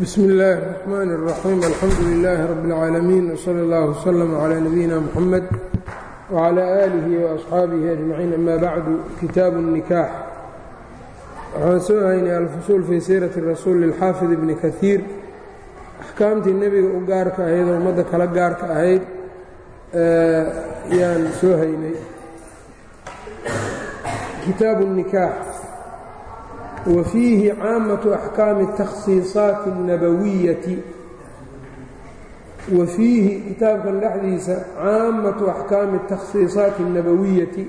bsm اllaahi الرحmn الرaxيim alxamdu لilaahi rab اlcaalamiin wslى اllah wslm عlى nabiyina mxamed wعlى آlihi وaصxaabihi أجmaciin ama bacdu kitaabu الnikaax waxaan soo haynay alfusuul fii siirati rasuuli اlxaafid ibni kahiir axkaamtii nebiga u gaarka ahayd oo ummadda kala gaarka ahayd yaan soo haynay kitaabu الnikaax wa fiihi caamatu axkaami اtakhsiiصaati الnabawiyati wa fiihi kitaabkan dhexdiisa caamatu axkaami اtakhsiiصaati الnabawiyati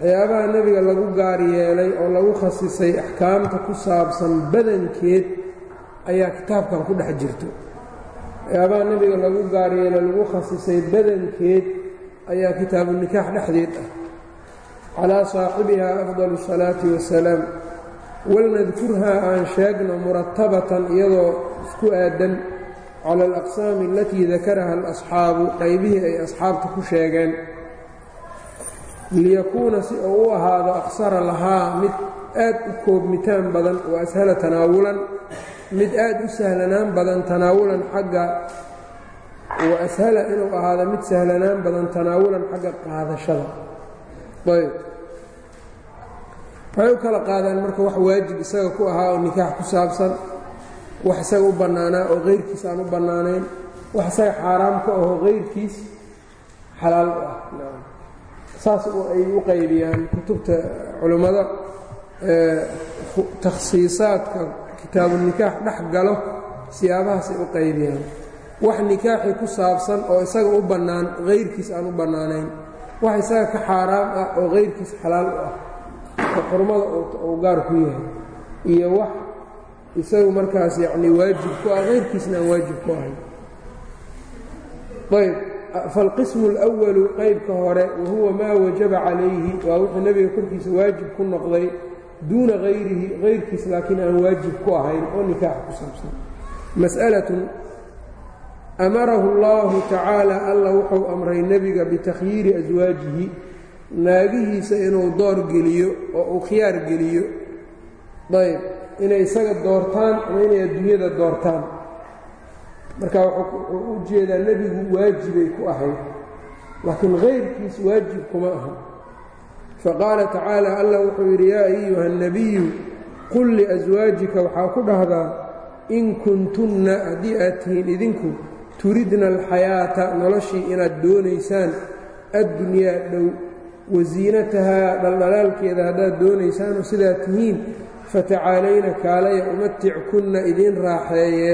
waxyaabaha nebiga lagu gaar yeelay oo lagu khasisay axkaamta ku saabsan badankeed ayaa kitaabkan ku dhex jirto waxyaabaha nebiga lagu gaar yeelay lagu khasisay badankeed ayaa kitaabunikaax dhexdeed ah calaa saaxibiha afdal الsalaati wassalaam walnadkurhaa aan sheegno muratabatan iyadoo isku aadan cala alaqsaami alatii dakaraha alasxaabu qaybihii ay asxaabta ku sheegeen liyakuuna si uu u ahaado aqsara lahaa mid aad u koobmitaan badan wa ashala tanaawulan mid aad u sahlanaan badan tanaawulan xagga wa ashala inuu ahaado mid sahlanaan badan tanaawulan xagga qaadashada ayb waxay u kala qaadaan marka wax waajib isaga ku ahaa oo nikaax ku saabsan wax isaga u bannaanaa oo keyrkiis aan u bannaanayn wax isaga xaaraam ka aho keyrkiis xalaal u ah. Saas ay u qaybiyaan kutubta culimmada takhsiisaadka kitaabunikaax dhex galo siyaabahaasay u qaybiyaan. Wax nikaaxii ku saabsan oo isaga u bannaan keyrkiis aan u bannaanayn wax isaga ka xaaraam ah oo keyrkiis xalaal u ah xurmada uu gaar ku yahay iyo wax isagu markaas yacni waajib ku ah keyrkiisna aan waajib ku ahayn ayb falqismu اlأwalu qaybka hore wahuwa maa wajaba calayhi waa wuxuu nebiga korkiisa waajib ku noqday duuna hayrihi kayrkiis laakiin aan waajib ku ahayn oo nikaax ku saabsan mas'alatun amarahu اllahu tacaala alla wuxuu amray nebiga bitakhyiiri aswaajihi naagihiisa inuu door geliyo oo uu khiyaar geliyo ayb inay isaga doortaan ama inay adduunyada doortaan. Marka wuxuu u jeedaa nebigu waajibay ku ahayd laakiin kayrkiis waajib kuma aha. Faqaala tacaala allah wuxuu yidhi yaa ayuha الnabiyu qul liaswaajika waxaa ku dhahdaa in kuntunna haddii aad tihiin idinku turidna alxayaata noloshii inaad doonaysaan addunyaa dhow wasiinatahaa dhaldhalaalkeeda haddaad doonaysaanoo sidaa tihiin fatacaalayna kaalaya umatickunna idiin raaxeeye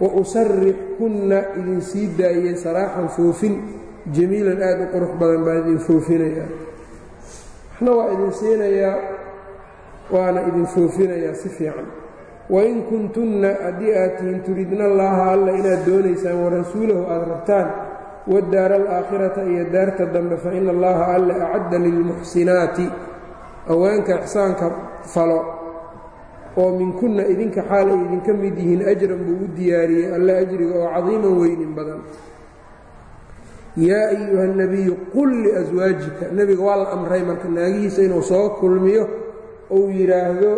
wa usarix kunna idin sii daayey saraaxan foofin jamiilan aad u qurux badan baa idin foofinayaa waxna waa idin siinayaa waana idin foofinayaa si fiican. Wain kuntunna haddii aad tihiin turidna allaaha alla inaad doonaysaan warasuulahu aad rabtaan wadaara alaakhirata iyo daarta dambe fa ina allaha alla acadda lilmuxsinaati haweenka ixsaanka falo oo minkunna idinka xaal ay idinka mid yihiin ajran buu u diyaariyey alla ajriga oo cadiiman weynin badan. Yaa ayuha nebiyu qul liaswaajika nebiga waa la amray marka naagihiisa inuu soo kulmiyo ou yidhaahdo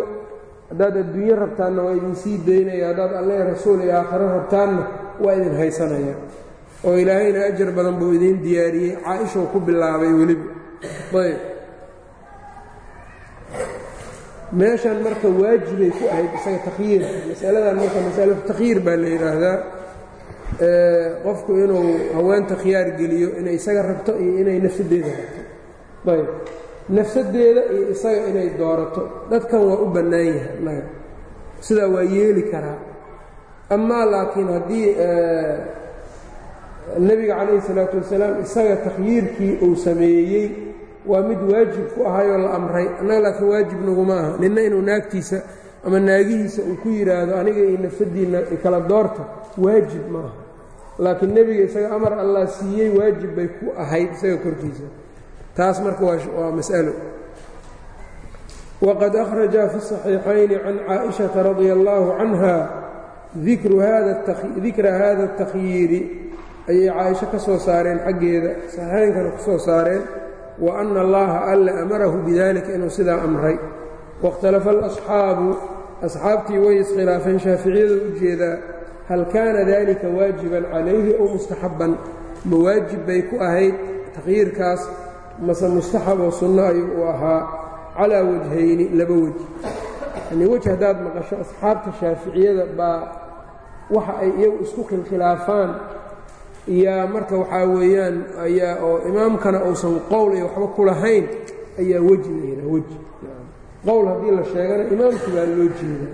haddaad adduunyo rabtaanna waa idin sii daynaya haddaad alle rasuul iyo aakhiro rabtaanna waa idin haysanaya oo ilaahayna ajar badan buu idiin diyaariyey caa-ishou ku bilaabay weliba. Ayb meeshan marka waajibay ku ahayd isaga takhyiirka masaladan marka masalatu takhyiir baa la yidhaahdaa qofku inuu haweenta khiyaar geliyo inay isaga rabto iyo inay nafsadeeda rabto. Ayb nafsadeeda iyo isaga inay doorato. Dadkan waa u bannaan yahay sidaa waa yeeli karaa. Amaa laakiin haddii nebiga calayhi salaatu wasalaam isaga takhyiirkii uu sameeyey waa mid waajib ku ahayoo la amray annaga laakiin waajib naguma aha ninna inuu naagtiisa ama naagihiisa uu ku yidhaahdo aniga iyo nafsadiinna kala doorta waajib ma aha laakiin nebiga isaga amar allah siiyey waajib bay ku ahayd isaga korkiisa taas marka waa mas'alo waqad akhraja fi الصaxiixayni can caaئiشhaةa radia اllahu canha dikra hada الtakhyiiri ayay caaisho ka soo saareen xaggeeda saxiixaynkana ku soo saareen wa ana allaha alla amarahu bidalika inuu sidaa amray. Wاkhtalafa اlasxaabu asxaabtii way iskhilaafeen shaaficiyada u jeedaa hal kaana dalika waajiban calayhi ow mustaxabban ma waajib bay ku ahayd takhyiirkaas mase mustaxaboo sunno ayuu u ahaa calaa wajhayni laba weji. Yani weji haddaad maqasho asxaabta shaaficiyada baa waxa ay iyagu isku khilkhilaafaan iyaa marka waxaa weeyaan ayaa oo imaamkana uusan qowl iyo waxba ku lahayn ayaa weji la yidhaha weji qowl haddii la sheegana imaamkii baa loo jeeda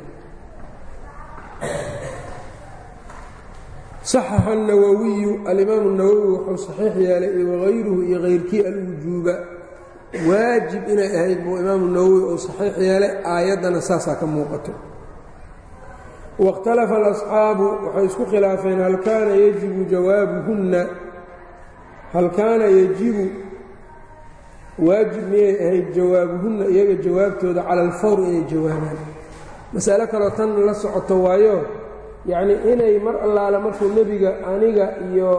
صaxaxa الnawawiyu alimaamu الnawowi wuxuu saxiix yeelay iyo wagayruhu iyo kayrkii alwujuuba waajib inay ahayd buu imaamu nawowi uu saxiix yeelay aayaddana saasaa ka muuqato waاkhtalafa alasxaabu waxay isku khilaafeen hal kaana yajibu jawaabuhunna hal kaana yajibu waajib miyay ahayd jawaabuhunna iyaga jawaabtooda cala alfawr inay jawaabaan masalo kaloo tan la socoto waayo yacnii inay mar allaale markuu nebiga aniga iyo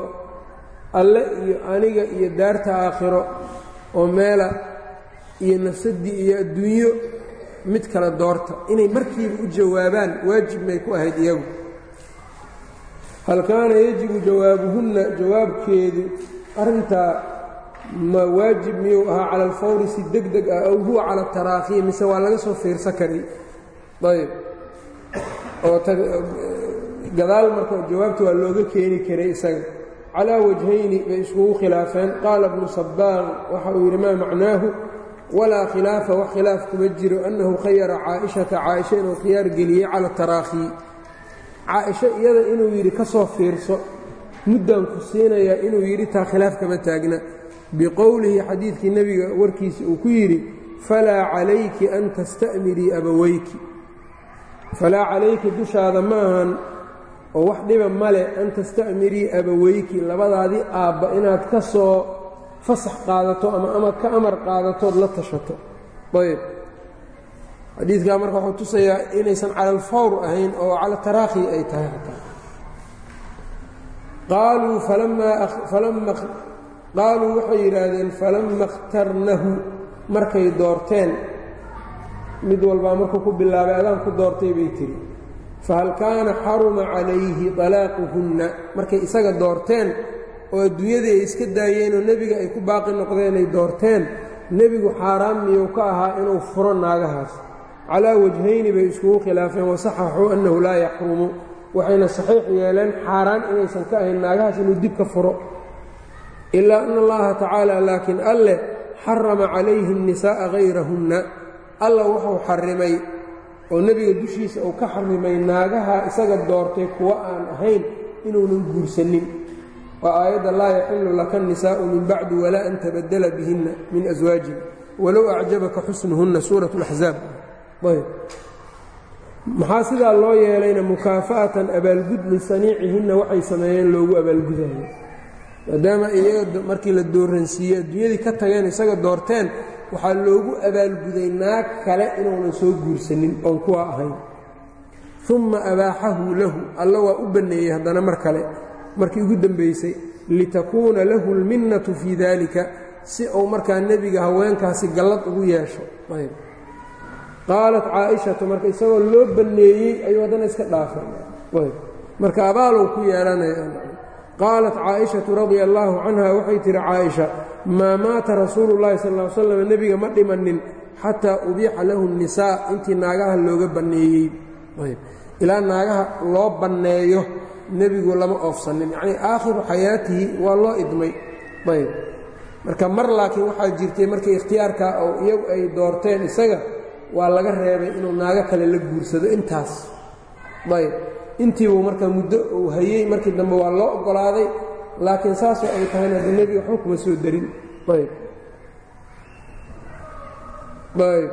alle iyo aniga iyo daarta aakhiro oo meela iyo nafsaddii iyo adduunyo mid kale doorta. Inay markiiba u jawaabaan waajib may ku ahayd iyagu. Hal kaana yajibu jawaabuhunna jawaabkeedu arrintaa ma waajib miyuu ahaa cala alfawri si deg deg ah ow huwa cala ataraakhiya mise waa laga soo fiirsa karay? Ayb oo gadaal marka jawaabta waa looga keeni karay isaga. Calaa wajhayni bay iskugu khilaafeen. Qaala bnu sabbaaq waxa uu yidhi maa macnaahu walaa khilaafa wax khilaaf kuma jiro annahu khayara caaishata caaisha inuu khiyaar geliyey cala taraakhi. Caaisho iyada inuu yidhi ka soo fiirso muddaan ku siinayaa inuu yidhi taa khilaaf kama taagna. Biqowlihi xadiidkii nebiga warkiisa uu ku yidhi falaa calayki an tasta'mirii abawayki. Falaa calayki dushaada ma ahan oo wax dhiba male an tasta'mirii abaweyki labadaadii aabba inaad ka soo fasax qaadato ama ama ka amar qaadatood la tashato. Ayb xadiidkaa marka wuxuu tusayaa inaysan cala ahayn oo cala taraakhi ay tahay xataa qaaluu falamma qaaluu waxay yidhaahdeen falamma اkhtarnahu markay doorteen mid walbaa markuu ku bilaabay adaan ku doortay bay tiri fahal kaana xaruma calayhi dalaaquhunna markay isaga doorteen oo adduunyadii ay iska daayeenoo nebiga ay ku baaqi noqdeen ay doorteen nebigu xaaraan miyuu ka ahaa inuu furo naagahaas? Calaa wajhayni bay iskugu khilaafeen wasaxaxuu annahu laa yaxrumu waxayna saxiix yeeleen xaaraan inaysan ka ahayn naagahaas inuu dib ka furo. Ilaa ana allaha tacaala laakiin alleh xarama calayhi الnisaa'a hayrahunna alla wuxuu xarimay oo nebiga dushiisa uu ka xarimay naagaha isaga doortay kuwa aan ahayn inuunan guursanin waa aayadda laa yaxilu laka nisaa'u min bacdi walaa an tabaddala bihinna min aswaajin walow acjabaka xusnuhunna suurat اlaxzaab ayb maxaa sidaa loo yeelayna mukaafa'atan abaalgud lisaniicihinna waxay sameeyeen loogu abaalgudayo maadaama iyaga markii la dooransiiyey adduunyadii ka tageen isaga doorteen waxaa loogu abaalguday naag kale inuunan soo guursanin oon kuwa ahayn. Umma abaaxahu lahu alla waa u banneeyey haddana mar kale markii ugu dembaysay litakuuna lahu alminnatu fii daalika si uu markaa nebiga haweenkaasi gallad ugu yeesho. Ayb. Qaalat caaishatu marka isagoo loo banneeyey ayuu haddana iska dhaafay. Ayb. Marka abaaluu ku yeelanaya qaalat caaishatu radia allaahu canha waxay tihi caaisha maa maata rasuulu llahi sal ll slam nebiga ma dhimanin xataa ubiixa lahu nisaa intii naagaha looga banneeyey ilaa naagaha loo banneeyo nebigu lama oofsanin. Yacnii aakhiru xayaatihi waa loo idmay. Ayb. Marka mar laakiin waxaa jirtay markii ikhtiyaarka oo iyagu ay doorteen isaga waa laga reebay inuu naago kale la guursado intaas. Ayb. Intiibuu marka muddo uu hayey markii dambe waa loo oggolaaday laakiin saasoo ay tahayna dee nebiga waxba kuma soo darin. Ayb. Ayb.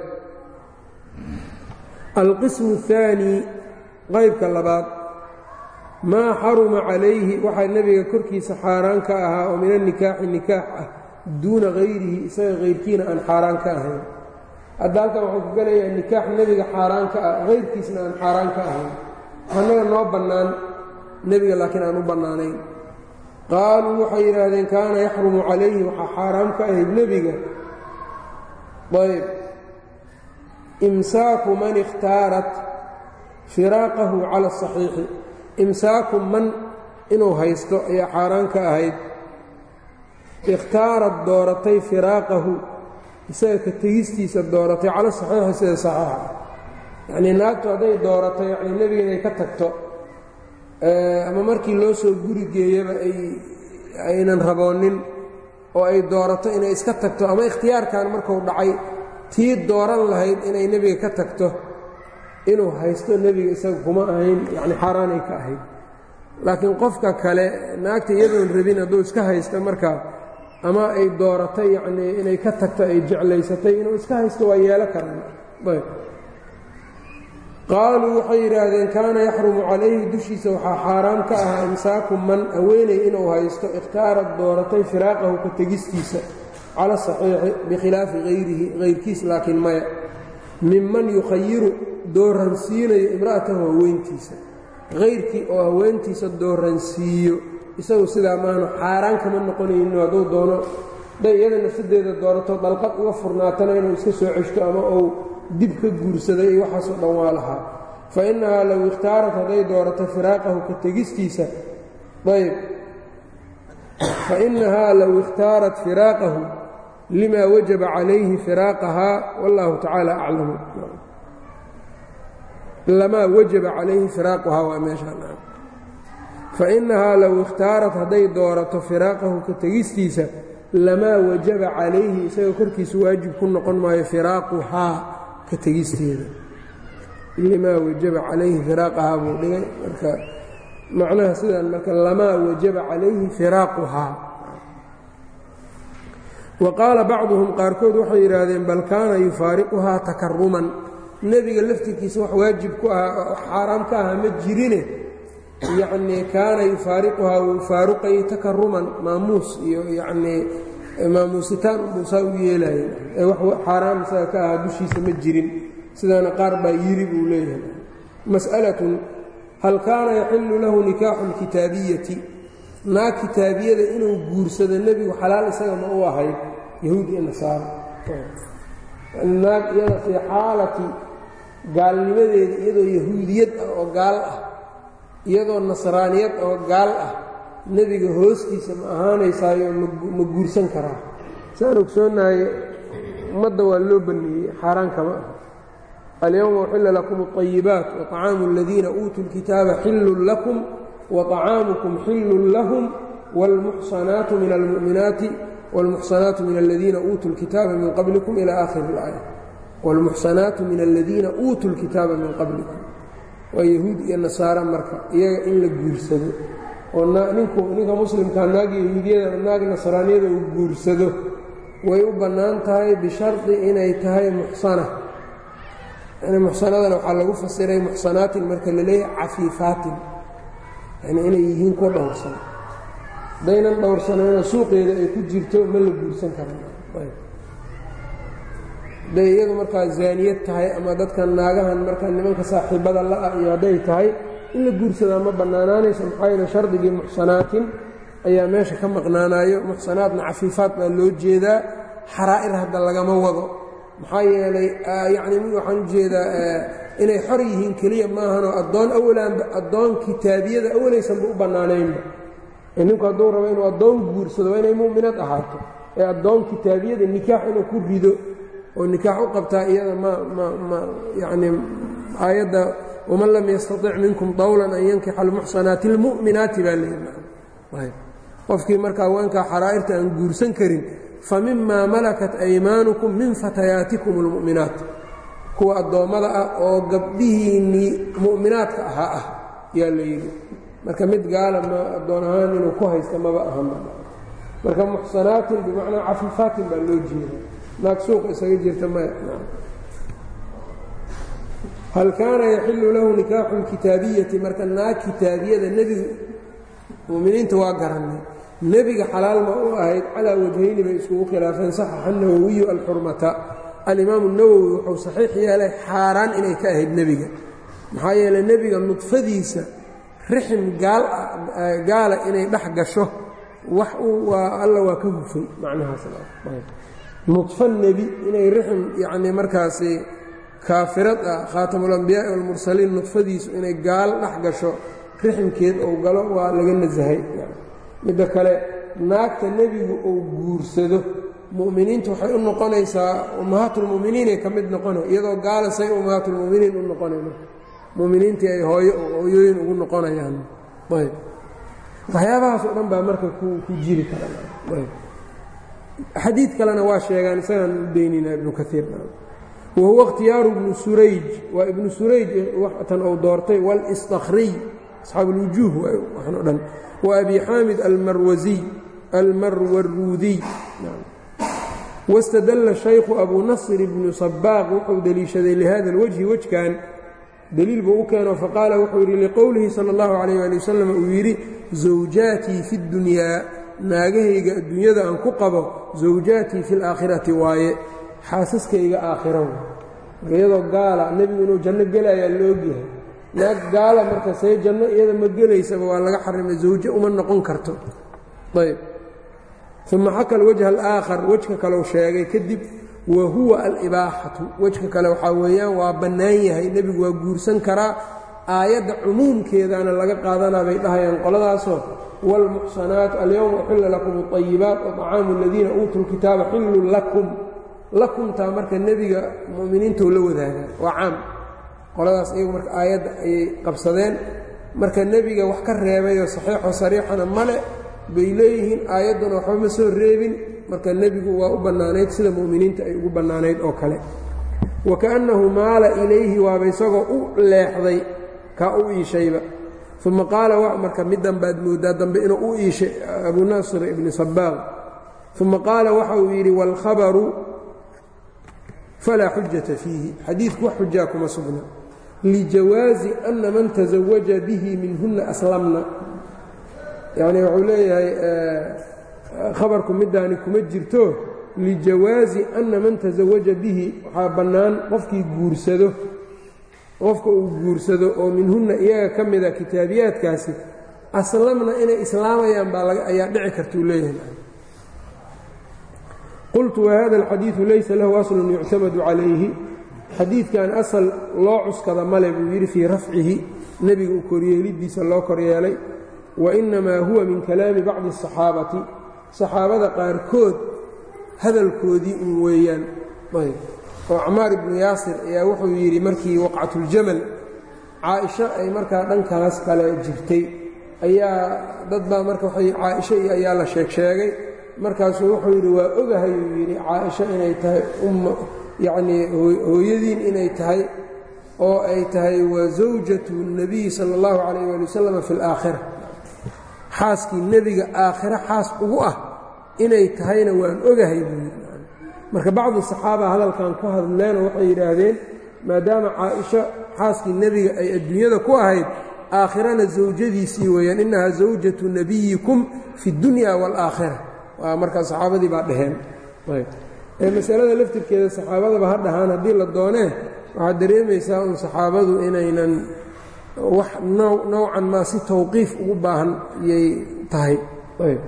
Alqismu اثaani qaybka labaad maa xaruma calayhi waxaa nebiga korkiisa xaaraan ka ahaa oo min anikaaxi nikaax ah duuna hayrihi isaga hayrkiina aan xaaraan ka ahayn. Hadda halkan waxuu ku gelayaa nikaax nebiga xaaraan ka ah hayrkiisna aan xaaraan ka ahayn. Annaga noo bannaan nebiga laakiin aan u bannaanayn. Qaaluu waxay yidhaahdeen kaana yaxrumu calayhi waxaa xaaraam ka ahayd nebiga. Ayb. Imsaaku man ikhtaarat firaaqahu cala asaxiixi imsaaku man inuu haysto ayaa xaaraan ka ahayd. Ikhtaarad dooratay firaaqahu isaga tegistiisa dooratay cala saxiixi sida saxiixa. Yacnii naagtu hadday doorato yacnii nebiga inay ka tagto ama markii loo soo guri geeyaba ay aynan raboonin oo ay doorato inay iska tagto ama ikhtiyaarkan marku dhacay tii dooran lahayd inay nebiga ka tagto inuu haysto nebiga isaga kuma ahayn yacni xaaraanay ka ahayd. Laakiin qofka kale naagta iyadoon rabin hadduu iska haysta markaa ama ay dooratay yacnii inay ka tagto ay jeclaysatay inuu iska haysto waa yeelo karaan. Qaaluu waxay yidhaahdeen kaana yaxrumu calayhi dushiisa waxaa xaaraam ka ah imsaaku man haweenay inuu haysto ikhtaarad dooratay firaaqahu ka tegistiisa cala saxiixi bikhilaafi hayrihi hayrkiis laakiin maya minman yukhayiru dooransiinayo imra'atahu haweentiisa hayrkii oo haweentiisa dooransiiyo isagu sidaa maanu xaaraan kama noqonaynin hadduu doono day iyada nafsadeeda doorato dalqad uga furnaatana inuu iska soo ceshto ama uu dib ka guursaday iyo waxaasoo dhan waa lahaa. Fa innahaa low ikhtaarat hadday doorato firaaqahu ka tegistiisa ayb fa innahaa low ikhtaarat firaaqahu limaa wajaba calayhi firaaqahaa wallahu tacaala aclamu lamaa wajaba calayhi firaaquhaa waa meeshaan. Fa innahaa low ikhtaarat hadday doorato firaaqahu ka tegistiisa lamaa wajaba calayhi isaga korkiisa waajib ku noqon maayo firaaquhaa ka tegisteeda. Limaa wajaba calayhi firaaqahaa buu dhigay. Marka macnaha sidaan marka lamaa wajaba calayhi firaaquhaa wa qaala bacduhum qaarkood waxay yidhaahdeen bal kaana yufaariquhaa takaruman nebiga laftirkiisa wax waajib ku ah xaaraam ka aha ma jirine. Yacnii kaana yufaariquhaa wuu faaruqayay takaruman maamuus iyo yacnii maamuusitaan unbuu saa u yeelaayay ee wax xaaraam isaga ka aha dushiisa ma jirin. Sidaana qaar baa yiri buu leeyahay. Mas'alatun hal kaana yaxillu lahu nikaaxu lkitaabiyati naag kitaabiyada inuu guursado nebigu xalaal isaga ma u ahayd yahuud iyo nasaaro naag iyada fii xaalati gaalnimadeeda iyadoo yahuudiyad ah oo gaal ah iyadoo nasraaniyad oo gaal ah nebiga hoostiisa ma ahaanaysaayo ma guursan karaa saan ogsoonahay ummadda waa loo banneeyey xaaraan kama ah alyowma uxilla lakum اطayibaat waطacaamu aladiina uutuu اlkitaaba xillun lakum waطacaamukum xillun lahum wاlmuxsanaatu min almu'minaati wاlmuxsanaatu min aladiina uutuu اlkitaaba min qablikum ila aakhiri اlaaya wاlmuxsanaatu min aladiina uutuu اlkitaaba min qablikum waa yahuud iyo nasaara marka iyaga in la guursado oo ninku ninka muslimkaa naag yahuudiyada naag nasraaniyada uu guursado way u bannaan tahay bishardi inay tahay muxsana yani muxsanadana waxaa lagu fasiray muxsanaatin marka la leeyahay cafiifaatin yani inay yihiin kuwa dhowrsan hadaynan dhowrsanayna suuqeeda ay ku jirto ma la guursan karan hadday iyadu markaa zaaniyad tahay ama dadka naagahan marka nimanka saaxiibada la-ah iyo hadday tahay in la guursadaa ma bannaanaanayso maxaa yeele shardigii muxsanaatin? Ayaa meesha ka maqnaanayo muxsanaadna cafiifaad baa loo jeedaa. Xaraa'ir hadda lagama wado maxaa yeelay yacni waxaan u jeedaa inay xor yihiin keliya maahanoo addoon awalaanba addoon kitaabiyada awalaysanba u bannaanaynba ninku hadduu rabo inuu addoon guursado waa inay mu'minad ahaato ee addoon kitaabiyada nikaax inuu ku rido oo nikaax u qabtaa iyada ma ma ma yacni aayadda waman lam yastatic minkum dawlan an yankixa almuxsanaati almu'minaati baa leeyihi qofkii markaa haweenkaa xaraa'irta aan guursan karin fa mimaa malakat aymaanukum min fatayaatikum almu'minaat kuwa addoommada ah oo gabdhihiinnii mu'minaadka ahaa ah yaa la yidhi marka mid gaala ma addoon ahaan inuu ku haysta maba ahanba marka muxsanaatin bimacnaa cafiifaatin baa loo jeeda naag suuqa isaga jirta maya. Hal kaana yaxillu lahu nikaaxu lkitaabiyati marka naag kitaabiyada nebigu muminiinta waa garannay. Nebiga xalaal ma u ahayd calaa wajhayni bay iskugu khilaafeen saxaxa nawowiyu alxurmata. Alimaamu nawowi wuxuu saxiix yeelay xaaraan inay ka ahayd nebiga. Maxaa yeeley nebiga nudfadiisa rixim gaal gaala inay dhex gasho wax waa alla waa ka hufay macnahaas nudfo nebi inay rixim yacnii markaasi kaafirad ah khaatamulambiyaa'i walmursaliin nudfadiisu inay gaal dhex gasho riximkeed ou galo waa laga nasahay. Midda kale naagta nebigu uu guursado mu'miniintu waxay u noqonaysaa ummahaatulmu'miniinay ka mid noqona iyadoo gaala say ummahaatulmu'miniin u noqonayn mu'miniintii ay hooyo hooyooyin ugu noqonayaan ayb waxyaabahaas oo dhan baa marka ku jiri kara xadiid kalena waa sheegaan isagaan u daynayna ibnu kaiir wa huwa ikhtiyaaru ibnu surayj waa ibnu surayj tan uu doortay wاlstakriy asxaabuulwujuuh waxan o dhan wa abi xaamid almarwasiy almarwaruudiy wاstadalla shaykhu abu nasr ibnu sabaaq wuxuu deliishaday lihada اlwajhi wejkan deliil buu u keeno faqaala wuxuu yidhi liqowlihi salى اllahu calayh ali wasalam uu yidhi zawjaatii fi اddunyaa naagahayga adduunyada aan ku qabo zawjaatii fi اlaakhirati waaye xaasaskayga aakhiro iyadoo gaala nebigu inuu janno gelayaa la ogyahay naag gaala marka see janno iyada ma gelaysaba waa laga xarimay zawjo uma noqon karto ayb uma xaka alwajha alaakhar wejka kaleu sheegay kadib wa huwa alibaaxatu wejka kale waxaa weeyaan waa bannaan yahay nebigu waa guursan karaa aayadda cumuumkeedana laga qaadanaa bay dhahayaan qoladaasoo wاlmuxsanaat alyowma uxilla lakum اطayibaat waطacaamu aladiina uutuu lkitaaba xillun lakum lakumtaa marka nebiga mu'miniintau la wadaagaa waa caam qoladaas iyagu marka aayadda ayay qabsadeen marka nebiga wax ka reebayoo saxiixo sariixana male bay leeyihiin aayadduna waxba ma soo reebin marka nebigu waa u bannaanayd sida mu'miniinta ay ugu bannaanayd oo kale. Wa kaannahu maala ilayhi waaba isagoo u leexday ka u iishayba. Uma qaala marka mid dambaad moodaa dambe inuu u iishay abu naasir ibni sabaaq uma qaala waxa uu yidhi wاlkhabaru falaa xujata fiihi. Xadiidku wax xujaa kuma sugna. Lijawaazi ana man taزawaja bihi minhuna aslamna. Yani wuxuu leeyahay eh, khabarku middaani kuma jirto lijawaazi ana man taزawaja bihi waxaa bannaan qofkii guursado. Qofka uu guursado oo minhunna iyaga ka mida kitaabiyaadkaasi aslamna inay islaamayaan baa ayaa dhici kartuu leeyahay. Qultu wahada alxadiidu laysa lahu aslun yuctamadu calayhi. Xadiidkan asal loo cuskada male buu yidhi fii rafcihi. Nebiga u koryeelidiisa loo koryeelay wa innamaa huwa min kalaami bacdi asaxaabati saxaabada qaarkood hadalkoodii un weeyaan. Oo camaar ibnu yaasir ayaa wuxuu yidhi markii waqcatuljamal caaisho ay markaa dhankaas kale jirtay. Ayaa dad baa marka waay caaisho iyo ayaa la sheeg sheegay. Markaasuu wuxuu yidhi waa ogahay uu yidhi caaisho inay tahay umma yacnii hooyadiin inay tahay oo ay tahay wa zawjatu nebiyi sala allahu calayh waali wasalam fi alaakhira xaaskii nebiga aakhiro xaas ugu ah inay tahayna waan ogahay buu yidhi. Marka bacdi saxaaba hadalkan ku hadleenoo waxay yidhaahdeen maadaama caaisho xaaskii nebiga ay adduunyada ku ahayd aakhirana zawjadiisii weeyaan innahaa zawjatu nebiyikum fi اddunya wاlaakhira waa markaa saxaabadii baa dhaheen. Masalada laftirkeeda saxaabadaba ha dhahaan haddii la doonee waxaad dareemaysaa un saxaabadu inaynan wax nowcan maa si tawqiif ugu baahan yay tahay ayb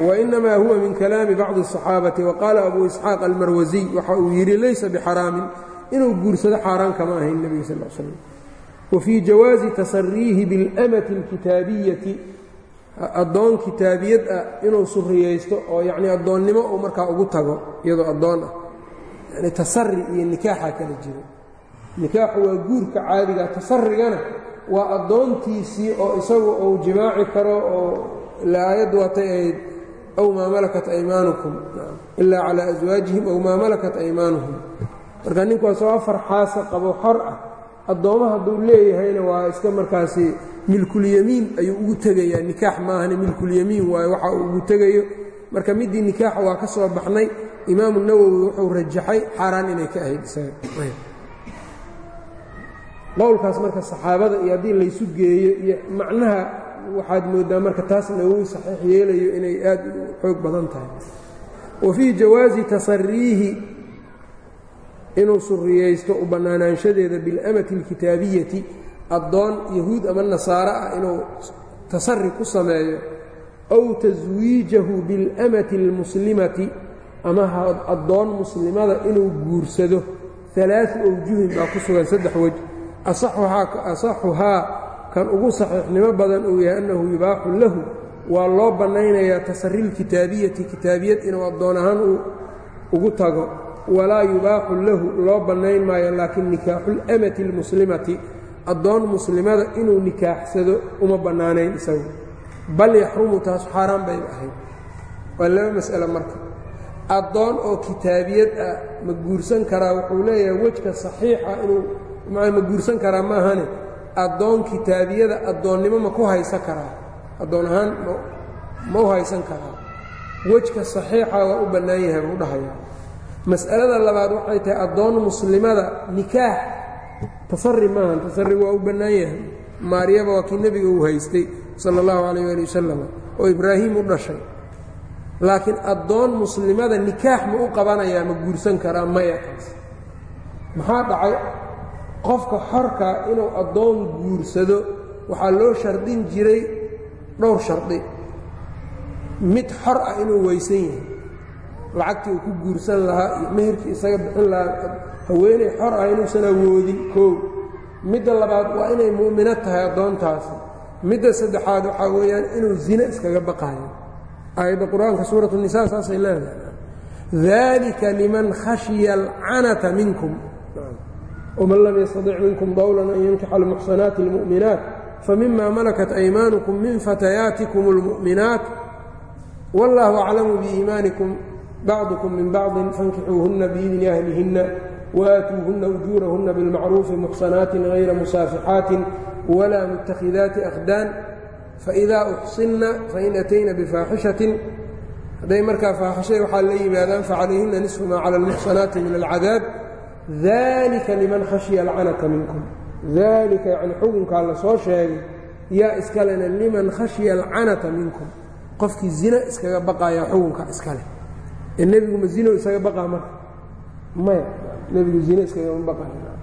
wainamaa huwa min kalaami bacdi الصaxaabati waqaala abu isxaaq almarwasiy waxa uu yidhi laysa bixaraamin inuu guursado xaaraan kama ahayn nebiga sal l slam wa fii jawaazi tasariihi biاlamati اlkitaabiyati addoon kitaabiyad ah inuu suriyaysto oo yacnii addoonnimo uu markaa ugu tago iyadoo addoon ah yani tasari iyo nikaaxa kala jiro. Nikaaxu waa guurka caadiga tasarigana waa addoontiisii oo isagu uu jimaaci karo oo ila aayaddu waatay ahayd aw maa malakat aymaanukum? Ilaa calaa aswaajihim aw maa malakat aymaanuhum. Marka ninku asoo afar qabo xor ah addoomma hadduu leeyahayna waa iska markaasi milkulyamiin ayuu ugu tegayaa. Nikaax maahane milkulyamiin waayo waxa uu ugu tegayo. Marka middii nikaaxa waa ka soo baxnay imaamu nawowi wuxuu rajaxay xaaraan inay ka ahayd isaga qowlkaas marka saxaabada iyo haddii laysu geeyo iyo macnaha waxaad mooddaa marka taas nawowi saxiix yeelayo inay aad u xoog badan tahay wa fii jawaazi tasariihi inuu suriyaysto u bannaanaanshadeeda biاlamati اlkitaabiyati addoon yahuud ama nasaaro ah inuu tasari ku sameeyo aw taswiijahu biاlamati اlmuslimati ama addoon muslimada inuu guursado alaau awjuhin baa ku sugan saddex wej asaxuhaa kan ugu saxiixnimo badan uu yahay annahu yubaaxu lahu waa loo bannaynayaa tasari lkitaabiyati kitaabiyad inuu addoon ahaan ugu tago. Walaa yubaaxu lahu loo bannayn maayo laakiin nikaaxulamati almuslimati addoon muslimada inuu nikaaxsado uma bannaanayn isagu. Bal yaxrumu taas xaaraan bay ahayd. Waa laba mas'ale marka addoon oo kitaabiyad ah ma guursan karaa wuxuu leeyahay wejka saxiixa inuu ma guursan karaa ma ahane addoon kitaabiyada addoonnimo ma ku haysan karaa addoon ahaan ma u haysan karaa. Wejka saxiixa waa u bannaan yahay buu dhahaya mas'alada labaad waxay tahay addoon muslimada nikaax. Tasari maahan tasari waa u bannaan yahay. Maaryaba waa kii nebiga uu haystay sala allahu calayh ali wasalam oo ibraahim u dhashay laakiin addoon muslimada nikaax ma u qabanayaa ma guursan karaa maya kaas maxaa dhacay? Qofka xorka inuu addoon guursado waxaa loo shardin jiray dhowr shardi. Mid xor ah inuu weysan yahay lacagtii uu ku guursan lahaa iyo meherkii isaga bixin lahaa haweeney xor ah inuusan awoodin koow midda labaad waa inay mu'mino tahay addoontaasi. Midda saddexaad waxaa weeyaan inuu zine iskaga baqaayo aayadda qur'aanka suuratu nisa saasay leedahay. Dalika liman khashiya alcanata minkum. Wman lam yastadic minkum dawlan an yankixa almuxsanaati اlmu'minaat famima malakat aymaanukum min fatayaatikum اlmu'minaat wallahu aclamu biiimaanikum bacdukum min bacdin fankixuuhuna biidni ahlihinna waaatuuhuna ujuurahuna bilmacruufi muxsanaatin hayra musaafixaatin walaa mutakhidaati akhdaan faidaa uxsinna fain atayna bifaaxishatin hadday markaa faaxishay waxaa la yimaadaan facalayhina nisfu maa cala almuxsanaati min alcadaab dalika liman khashiya alcanata minkum daalika yacni xukunkaa la sheegay yaa iskalena liman khashiya alcanata minkum qofkii zina iskaga baqayaa xukunka iskale ee nebigu ma zino isaga baqaa marka maya nebigu zino iskagama baqaya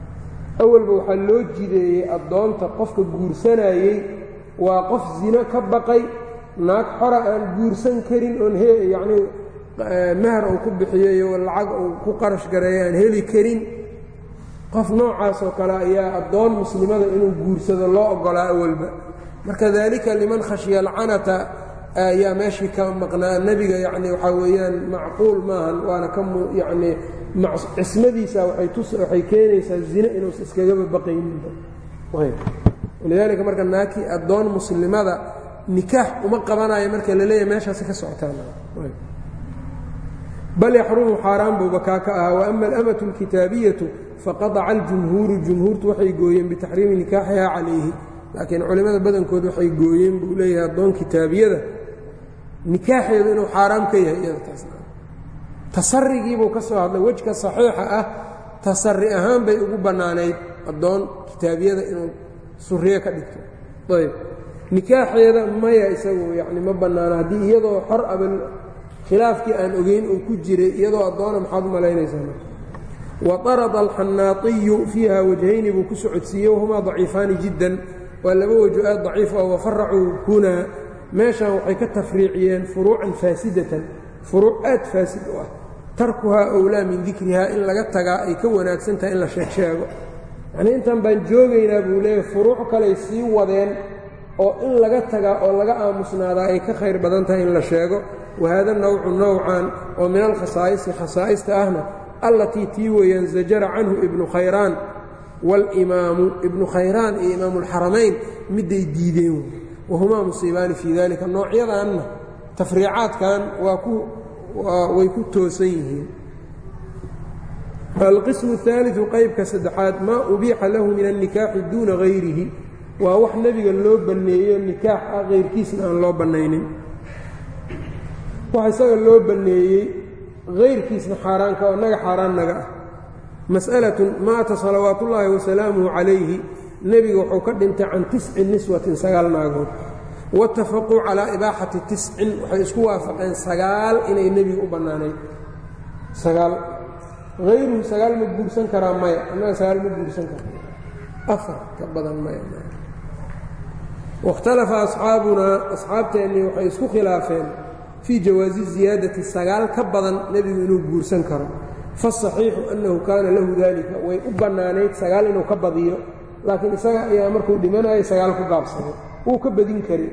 awalba waxaa loo jideeyey addoonta qofka guursanayey waa qof zino ka baqay naag xora aan guursan karin oon yacnii mahar uu ku bixiyeyo lacag uu ku qarash gareeyo aan heli karin. Qof noocaas oo kale ayaa addoon muslimada inuu guursado loo oggolaa awalba marka daalika liman khashiya alcanata ayaa meeshii ka maqnaa nebiga yacni waxaa weeyaan macquul maahan waana ka yacnii cismadiisa waxay keenaysaa zine inuusa iskagaba baqayninba walidaalika marka naakii addoon muslimada nikaax uma qabanayo marka la leeyahay meeshaasi ka socotaan. Bal yaxrumu xaaraan buuba kaa ka ahaa waama alamatu alkitaabiyatu faqadaca aljumhuuru jumhuurtu waxay gooyeen bitaxriimi nikaaxiha calayhi laakiin culimmada badankood waxay gooyeen buu leeyahay addoon kitaabiyada nikaaxeedu inuu xaaraam ka yahay iyada taas. Tasarigiibuu ka soo hadlay wejka saxiixa ah tasari ahaan bay ugu bannaanayd addoon kitaabiyada inuu suriye ka dhigto. Ayb. Nikaaxeeda maya isagu yacni ma bannaana. Haddii iyadoo xor aba khilaafkii aan ogeyn uu ku jiray iyadoo addoona maxaad u malaynaysaa marka? Wa arada alxannaaiyu fiiha wajhayni buu ku socodsiiyey wahumaa daciifaani jiddan. Waa laba wajo aad daciif ah wafaracuu hunaa meeshan waxay ka tafriiciyeen furuucan faasidatan. Furuuc aad faasid u ah. Tarkuhaa owlaa min dikrihaa in laga tagaa ay ka wanaagsan tahay in la sheegsheego yacnii intan baan joogaynaa buu leeyahy furuuc kaley sii wadeen oo in laga tagaa oo laga aamusnaadaa ay ka khayr badan tahay in la sheego. Wahaada nawcu nowcan oo min alkhasaa'isi khasaa'ista ahna allatii tii weeyaan zajara canhu ibnu khayraan walimaamu ibnu khayraan iyo imaamulxaramayn midday diideen wahumaa musiibaani fii dalika noocyadanna tafriicaadkan waa ku way ku toosan yihiin alqismu اhaaliثu qaybka saddexaad maa ubiixa lahu min alnikaaxi duuna hayrihi waa wax nebiga loo banneeyo nikaax ah kayrkiisna aan loo bannaynin wax isaga loo banneeyey hayrkiisna xaaraanka oo naga xaaraan naga ah mas'alatun maata salawaat ullaahi wasalaamuhu calayhi nebiga wuxuu ka dhintay can tisci niswatin sagaal naagood watafaquu calaa ibaaxati tiscin waxay isku waafaqeen sagaal inay nebiga u bannaanayd sagaal hayruhu sagaal ma guursan karaa maya annaga sagaal ma guursan kara afar ka badan maya wakhtalafa asxaabunaa asxaabteennii waxay isku khilaafeen fii jawaazi ziyaadati sagaal ka badan nebigu inuu guursan karo fasaxiixu annahu kaana lahu daalika way u bannaanayd sagaal inuu ka badiyo laakiin isaga ayaa markuu dhimanayo sagaal ku gaabsaday wuu ka badin kari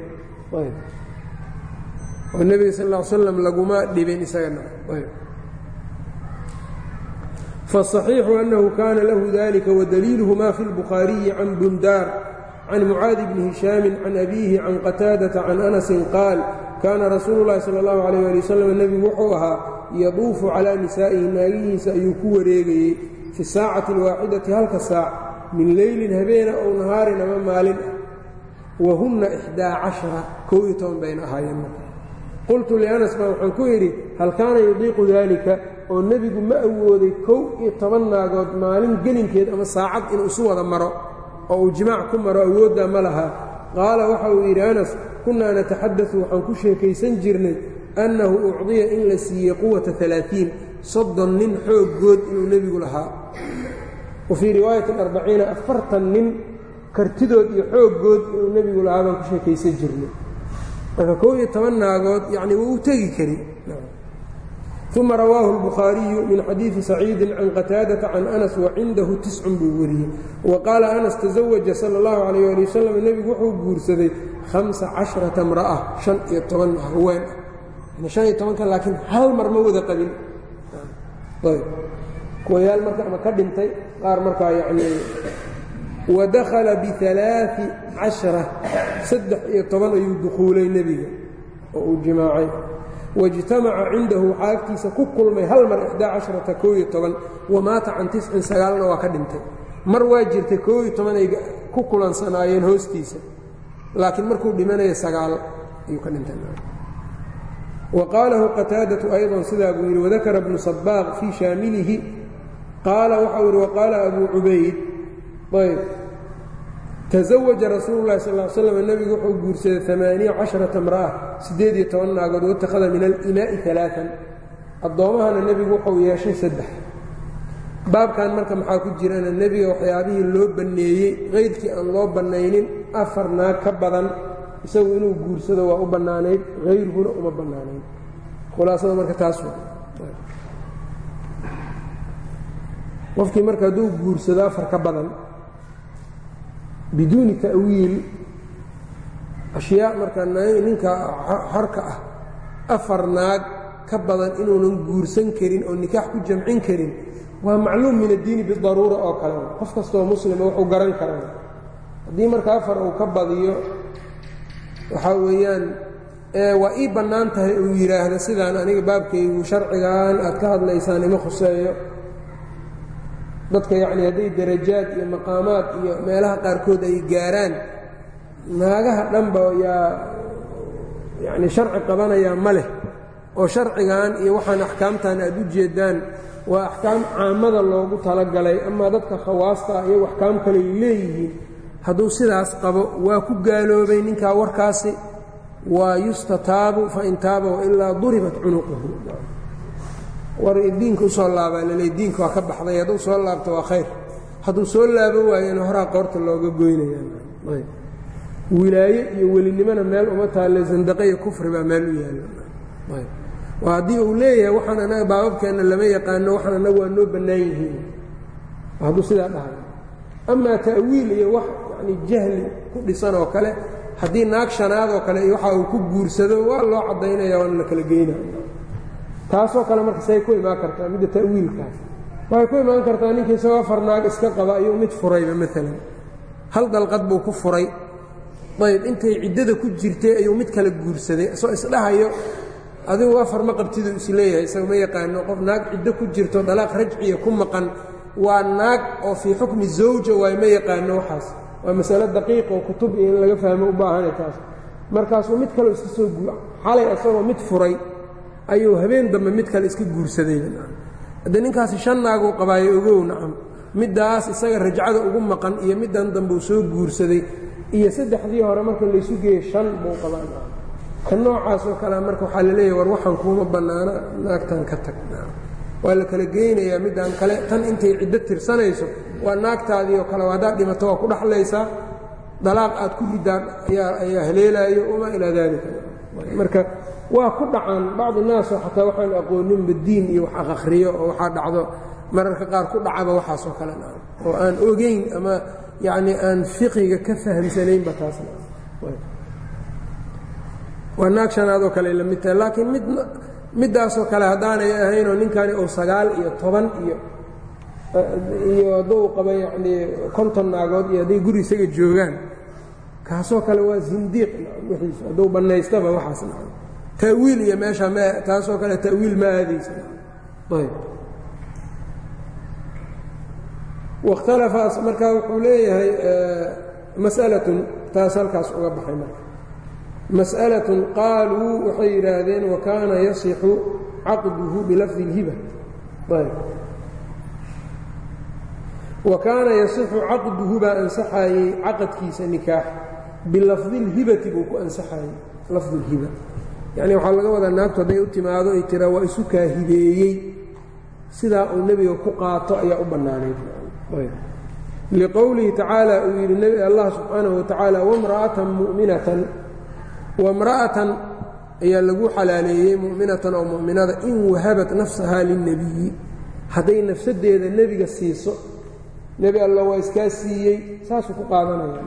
oo nebiga sal ll slam laguma dhibin isagana fasaxiixu annahu kaana lahu dalika wadaliiluhu ma fi lbukhaariyi can bundaar can mucaadi bni hishaamin can abiihi can qataadata can anasin qaal kaana rasuulu llahi sala allahu calayh ali wasalam nebigu wuxuu ahaa yaduufu calaa nisaa'ihi naagihiisa ayuu ku wareegayey fi saacati alwaaxidati halka saac min leylin habeena ow nahaarin ama maalin ah wa hunna ixdaa cashara kow iyo toban bayna ahaayeen qultu lianas baa waxaan ku yidhi hal kaana yudiiqu daalika oo nebigu ma awooday kow iyo toban naagood maalin gelinkeed ama saacad inuu isu wada maro oo uu jimaac ku maro awooddaa ma lahaa qaala waxa uu yidhi anas kunnaa nataxadau waxaan ku sheekaysan jirnay annahu ucdiya in la siiyey quwata alaaثiin soddon nin xooggood inuu nebigu lahaa. Wa fii riwaayati arbaciina afartan nin kartidood iyo xooggood inuu nebigu lahaa baan ku sheekaysan jirnay. Marka kow iyo toban naagood yacni wuu u tegi kari uma rawaahu اlbukhaariyu min xadiidi saciidin can qataadata can anas wacindahu tiscun buu wariyey wa qaala anas tasawaja sala اllahu calayh ali wasalam nebigu wuxuu guursaday hamsa casharata mra'a han iyo toban haween ah han iyo tobanka laakiin hal mar ma wada qabin kuwayaal marka ama ka dhintay qaar markaa yanii wadakhala bialaai cashara saddex iyo toban ayuu dukhuulay nebiga oo uu jimaacay waijtamaca cindahu waxaa agtiisa ku kulmay hal mar ixdaa casharata koo iyo toban wamaata can tiscin sagaalna waa ka dhintay. Mar waa jirtay koo iyo toban ay ku kulansanaayeen hoostiisa laakiin markuu dhimanaya sagaal ayuu ka dhintay. Wa qaalahu qataadatu ayضa sidaa buu yidhi wadakara bnu sabaaq fii shaamilihi qaala waxau yidhi waqaala abuu cubayd ayb taزawaja rasuulu lahi sal l slam nebigu wuxuu guursaday amaaniya casharata mra'a siddeed iyo toban naagood watakhada min alimaa'i alaaan addoommahana nebigu wuxuu yeeshay saddex. Baabkan marka maxaa ku jirana nebiga waxyaabihii loo banneeyey qaydkii aan loo bannaynin afar naag ka badan isagu inuu guursado waa u bannaanayd hayruhuna uma bannaanayd khulaasada marka taas qofkii marka hadduu guursado afar ka badan biduuni ta'wiil. Ashyaa marka ninka xorka ah afar naag ka badan inuunan guursan karin oo nikaax ku jamcin karin waa macluum min addiini bidaruura oo kale. Qof kastoo muslima wuxuu garan karaa. Haddii marka afar uu ka badiyo waxaa weeyaan waa ii bannaan tahay uu yidhaahdo sidaan aniga baabkaygu sharcigan aad ka hadlaysaan ima khuseeyo dadka yacni hadday darajaad iyo maqaamaad iyo meelaha qaarkood ay gaaraan naagaha dhanba yaa yacni sharci qabanayaa ma leh. Oo sharcigan iyo waxaan axkaamtan aad u jeeddaan waa axkaam caamada loogu talagalay. Amaa dadka khawaasta iyagu axkaam kaley leeyihiin hadduu sidaas qabo waa ku gaaloobay ninkaa warkaasi. Waa yustataabu fain taaba wailaa duribat cunuquhu war diinka u soo laabaa laleey diinka waa ka baxday hadduu soo laabto waa khayr. Hadduu soo laabo waayana horaa qoorta looga goynaya wilaaye iyo welinimona meel uma taalle zandaqe iyo kufri baa meel u yaalla. Haddii uu leeyahay waxaan anaga baababkeenna lama yaqaano waxaan anagu waa noo bannaan yihiin. Hadduu sidaa dhahay. Amaa ta'wiil iyo wax yani jahli ku dhisan oo kale haddii naag shanaad oo kale iyo waxa uu ku guursado waa loo caddaynaya waana la kala geynaya taasoo kale marka say ku imaan kartaa midda ta'wiilkaas waxay ku imaan kartaa ninka isagoo afar naag iska qaba ayuu mid furayba maalan hal dalqad buu ku furay. Ayb intay ciddada ku jirtay ayuu mid kala guursaday isoo isdhahayo adigu afar ma qabtiduu is leeyahay isaga ma yaqaano. Qof naag ciddo ku jirto dalaaq rajciya ku maqan waa naag oo fii xukmi zawja waay ma yaqaano waxaas. Waa masalo daqiiq oo kutub iyo in laga fahmo u baahanay taas. Markaasuu mid kale iska soo xalay isagoo mid furay ayuu habeen dambe mid kale iska guursaday haddee ninkaasi shan naaguu qabaayo ogow nacam middaas isaga rajcada ugu maqan iyo middan dambe uu soo guursaday. Iyo saddexdii hore marka laysu geeyey shan buu qabaa ka noocaasoo kalea marka waxaa la leeyahy war waxaan kuuma bannaana naagtan ka tag waa la kala geynayaa middan kale tan intay ciddo tirsanayso waa naagtaadii oo kale haddaad dhimato waa ku dhaxlaysaa. Dalaaq aad ku ridaan ayaa haleelaayo wamaa ilaa daalika. Marka waa ku dhacaan bacdi naasoo xataa waxaan aqooninba diin iyo wax akhriyo oo waxaa dhacdo. Mararka qaar ku dhacaba waxaasoo kale oo aan ogeyn ama yacni aan fiqiga ka fahamsanaynba taasna waa naag shanaadoo kale la mid tahay laakiin mid middaasoo kale haddaanay ahaynoo ninkani uu sagaal iyo toban iyo iyo hadduu qaba yacnii konton naagood iyo hadday guri isaga joogaan kaasoo kale waa sindiiq wixiisu hadduu bannaystaba waxaas naco ta'wiil iyo meesha ma taasoo kale ta'wiil ma aadaysa ayb wakhtalafa markaa wuxuu leeyahay mas'alatun taas halkaas uga baxay marka mas'alatun qaaluu waxay yidhaahdeen wa kaana yasixu caqduhu bilafdi اlhiba ayb wa kaana yasixu caqduhu baa ansaxaayey caqadkiisa nikaax bilafdi اlhibati buu ku ansaxaayey lafdi اlhiba yacni waxaa laga wadaa naagtu hadday u timaado ay tiraa waa isu kaahibeeyey sidaa uu nebiga ku qaato ayaa u bannaanayd. Liqowlihi tacaala uu yidhi allah subxaanahu watacaala wamra'atan mu'minatan. Wamra'atan ayaa lagu xalaaleeyey mu'minatan oo mu'minada in wahabat nafsahaa lilnebiyi hadday nafsadeeda nebiga siiso nebi alla waa iskaa siiyey saasuu ku qaadanaya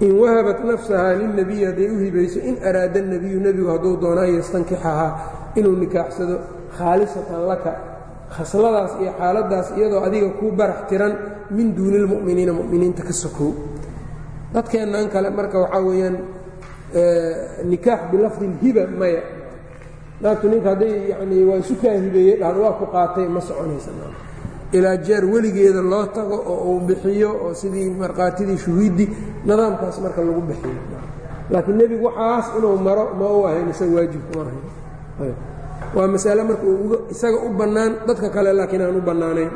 in wahabat nafsahaa lilnebiyi hadday u hibayso in araada nebiyu nebigu hadduu doono an yastankixahaa inuu nikaaxsado khaalisatan laka khasladaas iyo xaaladaas iyadoo adiga kuu barax tiran min duuni lmu'miniina mu'miniinta ka sokow. Dadkeennan kale marka waxaa weeyaan nikaax bilafdi اlhiba maya. Naagtu ninka hadday yanii waa isu kaa hibeeyey dhahdo waa ku qaatay ma soconaysa ilaa jeer weligeeda loo tago oo uu bixiyo oo sidii markhaatidii shuhuuddii nidaamkaas marka lagu bixiyo laakiin nebigu waxaas inuu maro ma u ahayn isaga waajib kuma ahayn waa masale marka isaga u bannaan dadka kale laakiin aan u bannaanayn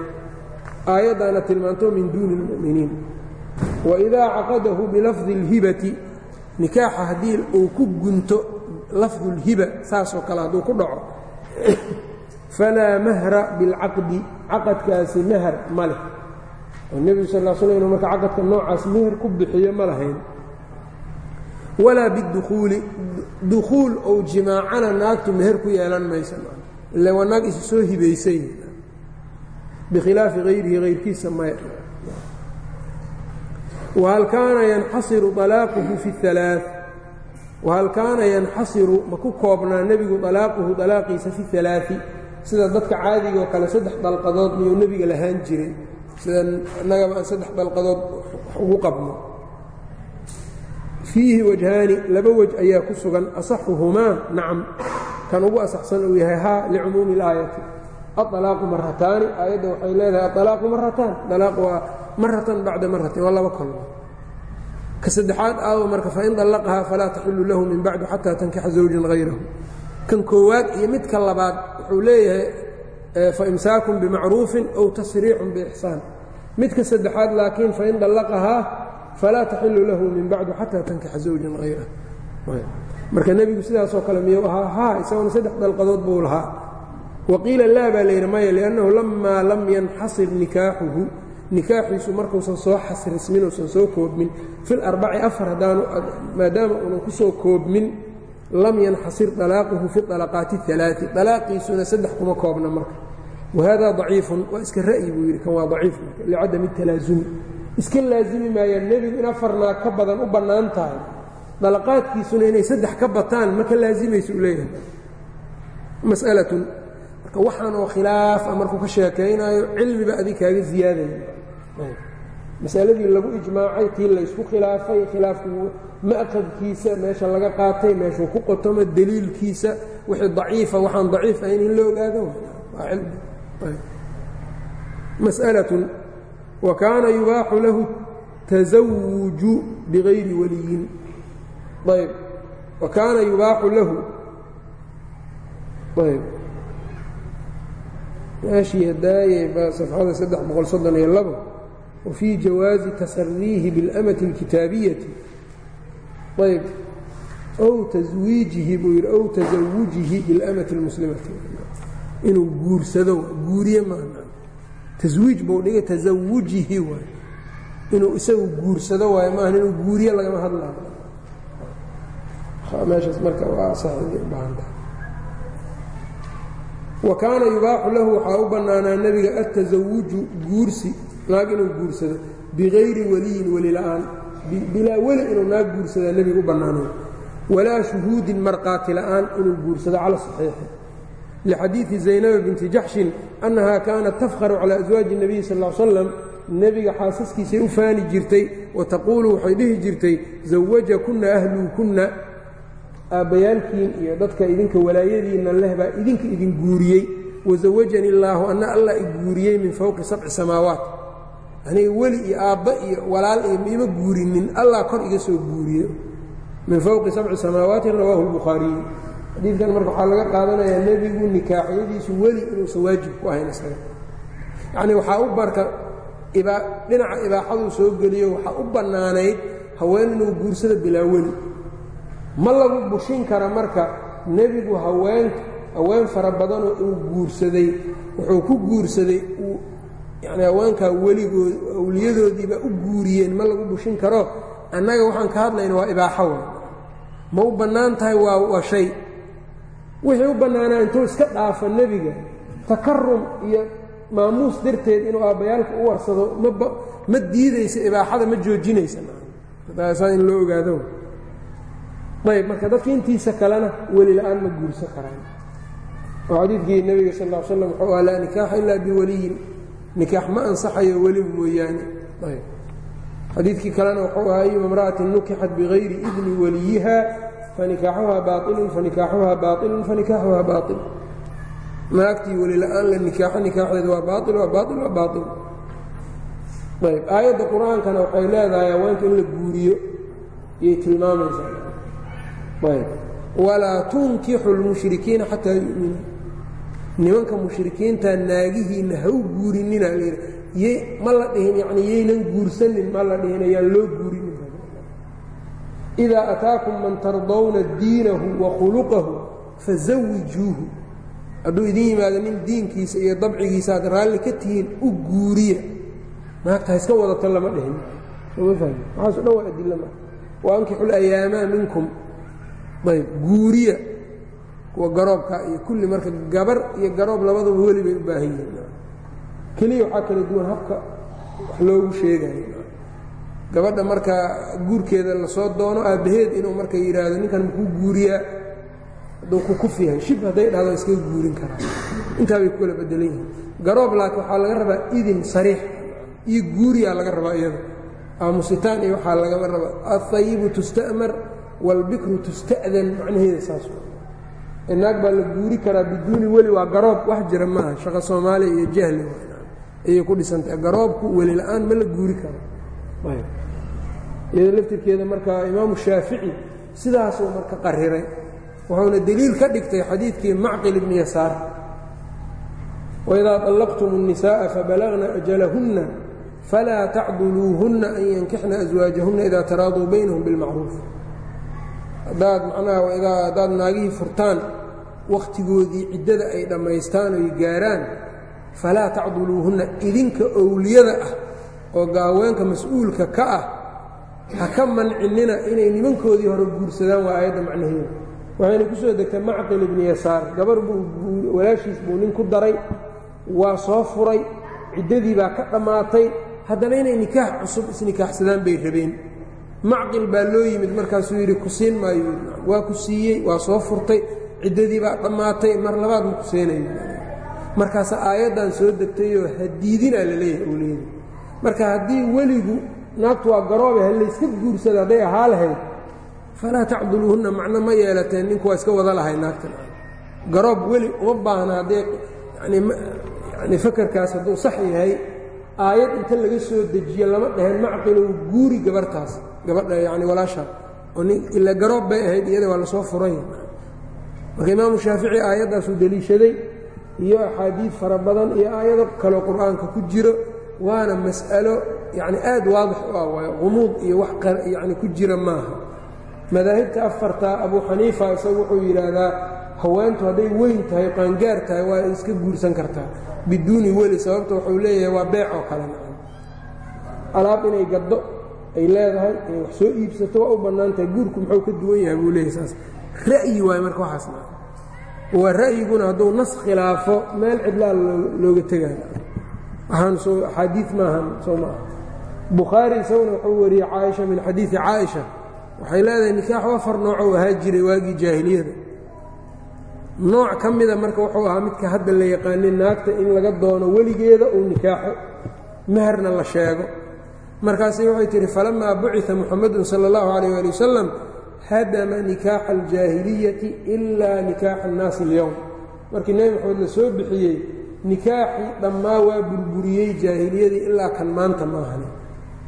aayaddaana tilmaanto min duuni اlmu'miniin waidaa caqadahu bilafdi اlhibati nikaaxa haddii uu ku gunto lafdu اlhiba saasoo kale hadduu ku dhaco falaa mahra bilcaqdi caqadkaasi mahar ma leh. Oo nebigu sal l sl inu marka caqadka noocaas meher ku bixiyo ma lahayn. Walaa bidukhuuli dukhuul ou jimaacana naagtu meher ku yeelan maysa ile waa naag isu soo hibaysay. Bikhilaafi hayrihi hayrkiisa maya wahal kaana yanxasiru alaaquhu fi alaa wahal kaana yanxasiru ma ku koobnaa nebigu alaaquhu alaaqiisa fi alaai sida dadka caadigaoo kale saddex dalqadood miyuu nebiga lahaan jiray sida innagaba aan saddex dalqadood ugu qabno. Fiihi wajhaani laba wej ayaa ku sugan asaxuhumaa nacam kan ugu asaxsan uu yahay haa licumuumi اlaayati aalaaqu marataani aayadda waxay leedahay aalaaqu marataan alaaq waa maratan bacda maratin waa laba kolmo ka saddexaad aawo marka fain dallaqahaa falaa taxilu lahu min bacdu xataa tankixa zawjan hayrahu kan koowaad iyo midka labaad wuxuu leeyahay faimsaakun bimacruufin ow tasriixun biixsaan midka saddexaad laakiin fain dallaqahaa falaa taxilu lahu min bacdu xataa tankixa zawjan hayrahu marka nebigu sidaasoo kale miyuu ahaa? Haa isaguna saddex dalqadood buu lahaa. Waqiila laa baa layidhi maya liannahu lamaa lam yanxasir nikaaxuhu. Nikaaxiisu markuusan soo xasrismin uusan soo koobmin. Fi larbaci afar haddaanu maadaama uunan ku soo koobmin lam yanxasir dalaaquhu fi alaqaati alaai dalaaqiisuna saddex kuma koobna marka. Wahada daciifun waa iska ra'yi buu yidhi kan waa daciif marka licadami talaasumi iska laasimi maayaan nebigu in afarnaa ka badan u bannaan tahay. Dalaqaadkiisuna inay saddex ka bataan ma ka laasimaysa u leeyahay. Mas'alatun marka waxaan oo khilaaf a markuu ka sheekaynaayo cilmiba adig kaaga ziyaadaya masaladii lagu ijmaacay tii laysku khilaafay khilaafku ma'qadkiisa meesha laga qaatay meeshuu ku qotomo deliilkiisa wixii daciifa waxaan daciif ahayn in la ogaado. Mas'alatun wa kaana yubaaxu lahu tasawuju bigayri waliyin. Ayb. Wa kaana yubaaxu lahu ayb. Meeshii hadaaye baa safxada saddex boqol soddon iyo labo wa fii jawaazi tasariihi biاlamati اlkitaabiyati ayb ow taswiijihi buu yidhi ow tasawujihi biاlamati اlmuslimati inuu guursado guuriye maaha taswiij buu dhigay tasawujihi waay inuu isagu guursado waayo maaha inuu guuriye lagama hadlaayo meeshaas marka waa saxidii u baahan tahay wa kaana yubaaxu lahu waxaa u bannaanaa nebiga atasawuju guursi naag inuu guursado bikayri weliyin weli la'aan bilaa weli inuu naag guursadaa nebiga u bannaanay. Walaa shuhuudin marqaati la'aan inuu guursado cala saxiixi. Lxadiidi zaynaba binti jaxshin annaha kaanat tafharu calaa aswaaji الnabiyi sal l slam nebiga xaasaskiisay u faani jirtay wa taquulu waxay dhihi jirtay zawajakunna ahluukunna. Aabbayaalkiin iyo dadka idinka walaayadiinna leh baa idinka idin guuriyey. Wazawajani illaahu anna allah i min fowqi sabci samaawaat aniga weli iyo aabba iyo walaal iyo miima guurinin allah kor iga soo guuriyo. Min fowqi sabci samaawaati rawaahu lbukhaariyu xadiidkan marka waxaa laga qaadanayaa nebigu nikaaxyadiisu weli inuusan waajib ku ahayn isaga. Yacnii waxaa u barka dhinaca ibaaxaduu soo geliyo waxaa u bannaanayd haween inuu guursada bilaa weli. Ma lagu bushin kara marka nebigu haween haween fara badanoo uu guursaday wuxuu ku guursaday uu yacnii haweenkaa weligood awliyadoodiiba u guuriyeen ma lagu bushin karo annaga waxaan ka hadlayna waa ibaaxo wa ma u bannaan tahay waa waa shay. Wixii u bannaanaa intuu iska dhaafa nebiga takarum iyo maamuus darteed inuu aabbayaalka u warsado maba ma diidaysa ibaaxada ma joojinaysa saa in loo ogaado. Ayb marka dadka intiisa kalena weli la'aan ma guursan karaan. Oo xadiidkii nebiga sal ll slam wuxuu aha laa nikaaxa ilaa biwaliyin nikaax ma ansaxayo weli mooyaane. Xadiidkii kalena wuxuu ahaa ayuma imra'atin nukixat bigayri idni waliyiha fanikaaxuhaa baailun fanikaaxuhaa baailun fanikaaxuhaa baail naagtii weli la'aan la nikaaxo nikaaxdeeda waa baail waa baail waa baail ayb. Aayadda qur'aankana waxay leedahay haweenka in la guuriyo iyay tilmaamaysaa. Ayb. Walaa tunkixu lmushrikiina xataa yu'minuu nimanka mushrikiinta naagihiinna ha u guurinina ma la dhihin yani yaynan guursanin ma la dhihin ayaan loo guurinin idaa ataakum man tardawna diinahu wa khuluqahu fazawijuuhu hadduu idin yimaado nin diinkiisa iyo dabcigiisa aad raalli ka tihiin u guuriya. Naagta ha iska wadato lama dhihin. Fahmi waxaaso dhan waa adilla ma wa ankixu layaamaa minkum. Ayb guuriya kuwa garoobka iyo kulli marka gabar iyo garoob labadaba weli bay u baahan yihiin. Keliya waxaa kala duwan habka wax loogu sheegayo. Gabadha marka guurkeeda la soo doono aabbaheed inuu marka yidhaahdo ninkan makuu guuriyaa hadduu ku kuf yahay shib hadday dhahdo iskaga guurin karaa intaa bay ku kala bedelan yihiin. Garoob laakiin waxaa laga rabaa idin sariix iyo guuriyaa laga rabaa iyada. Aamusitaan iyo waxaa lagama rabaa alhayibu tusta'mar waalbikru tusta'dan. Macnaheeda saas naag baa la guuri karaa biduuni weli waa garoob wax jira maaha shaqo soomaaliya iyo jahli ayay ku dhisantahay garoobku weli la-aan ma la guuri karo iyada laftirkeeda marka imaamu shaafici sidaasuu marka qariray wuxuuna deliil ka dhigtay xadiidkii macqil ibni yasaar waidaa طallaqtum الnisaءa fabalagna ajalahunna falaa tacduluuhunna an yankixna aswaajahunna idaa taraaduu baynahum bilmacruuf haddaad macnaha idaa haddaad naagihii furtaan wakhtigoodii ciddada ay dhammaystaan oy gaaraan falaa tacduluuhunna idinka owliyada ah oo gaaweenka mas'uulka ka ah ha ka mancinina inay nimankoodii hore guursadaan waa aayadda macnaheeda waxayna ku soo degtay macqil ibni yasaar. Gabar buu walaashiis buu nin ku daray waa soo furay ciddadii baa ka dhammaatay. Haddana inay nikaax cusub isnikaaxsadaan bay rabeen macqil baa loo yimid markaasuu yidhi ku siin maayo. Waa ku siiyey waa soo furtay ciddadii baa dhammaatay mar labaad ma ku siinayo markaasa aayaddan soo degtayoo hadiidinaa la leeyahay owliyada marka haddii weligu naagtu waa garoobe ha layska guursada hadday ahaa lahayd falaa tacduluuhunna macno ma yeelateen ninku waa iska wada lahay naagtan garoob weli uma baahna haddee yani fakarkaas hadduu sax yahay aayad inta laga soo dejiyo lama dhaheen macqilow guuri gabartaas gabadha yani walaashaa oo nin ila garoob bay ahayd iyada waa la soo furay. Marka imaamu shaafici aayaddaasuu deliishaday iyo axaadiid fara badan iyo aayado kaloo qur'aanka ku jiro waana mas'alo yani aad waadix u ah waay qumuud iyo wax yani ku jira maaha. Madaahibta afarta abuu xaniifa isagu wuxuu yidhaahdaa haweentu hadday weyn tahay qaangaar tahay waa iska guursan kartaa. Biduuni weli sababta wuxuu leeyahay waa beec oo kale alaab inay gaddo ay leedahay inay wax soo iibsato waa u bannaan tahay guurku muxuu ka duwan yahay buu leeyahy saas. Ra'yi waayo marka waxaasna waa ra'yiguna hadduu nas khilaafo meel cidlaa looga tegaayo waxaan soo axaadiid maahan soo maaha bukhaari isaguna wuxuu wariyey caaisha min xadiidi caaisha. Waxay leedahay nikaaxu afar noocou ahaa jiray waagii jaahiliyada. Nooc ka mida marka wuxuu ahaa midka hadda la yaqaanay naagta in laga doono weligeeda uu nikaaxo. Meherna la sheego markaasay waxay tihi falamaa bucita muxamadun sala allahu calayh ali wasalam hadama nikaaxa aljaahiliyati ilaa nikaaxa annaasi alyowm markii nebi maxamed la soo bixiyey nikaaxii dhammaa waa burburiyey jaahiliyadii ilaa kan maanta maahani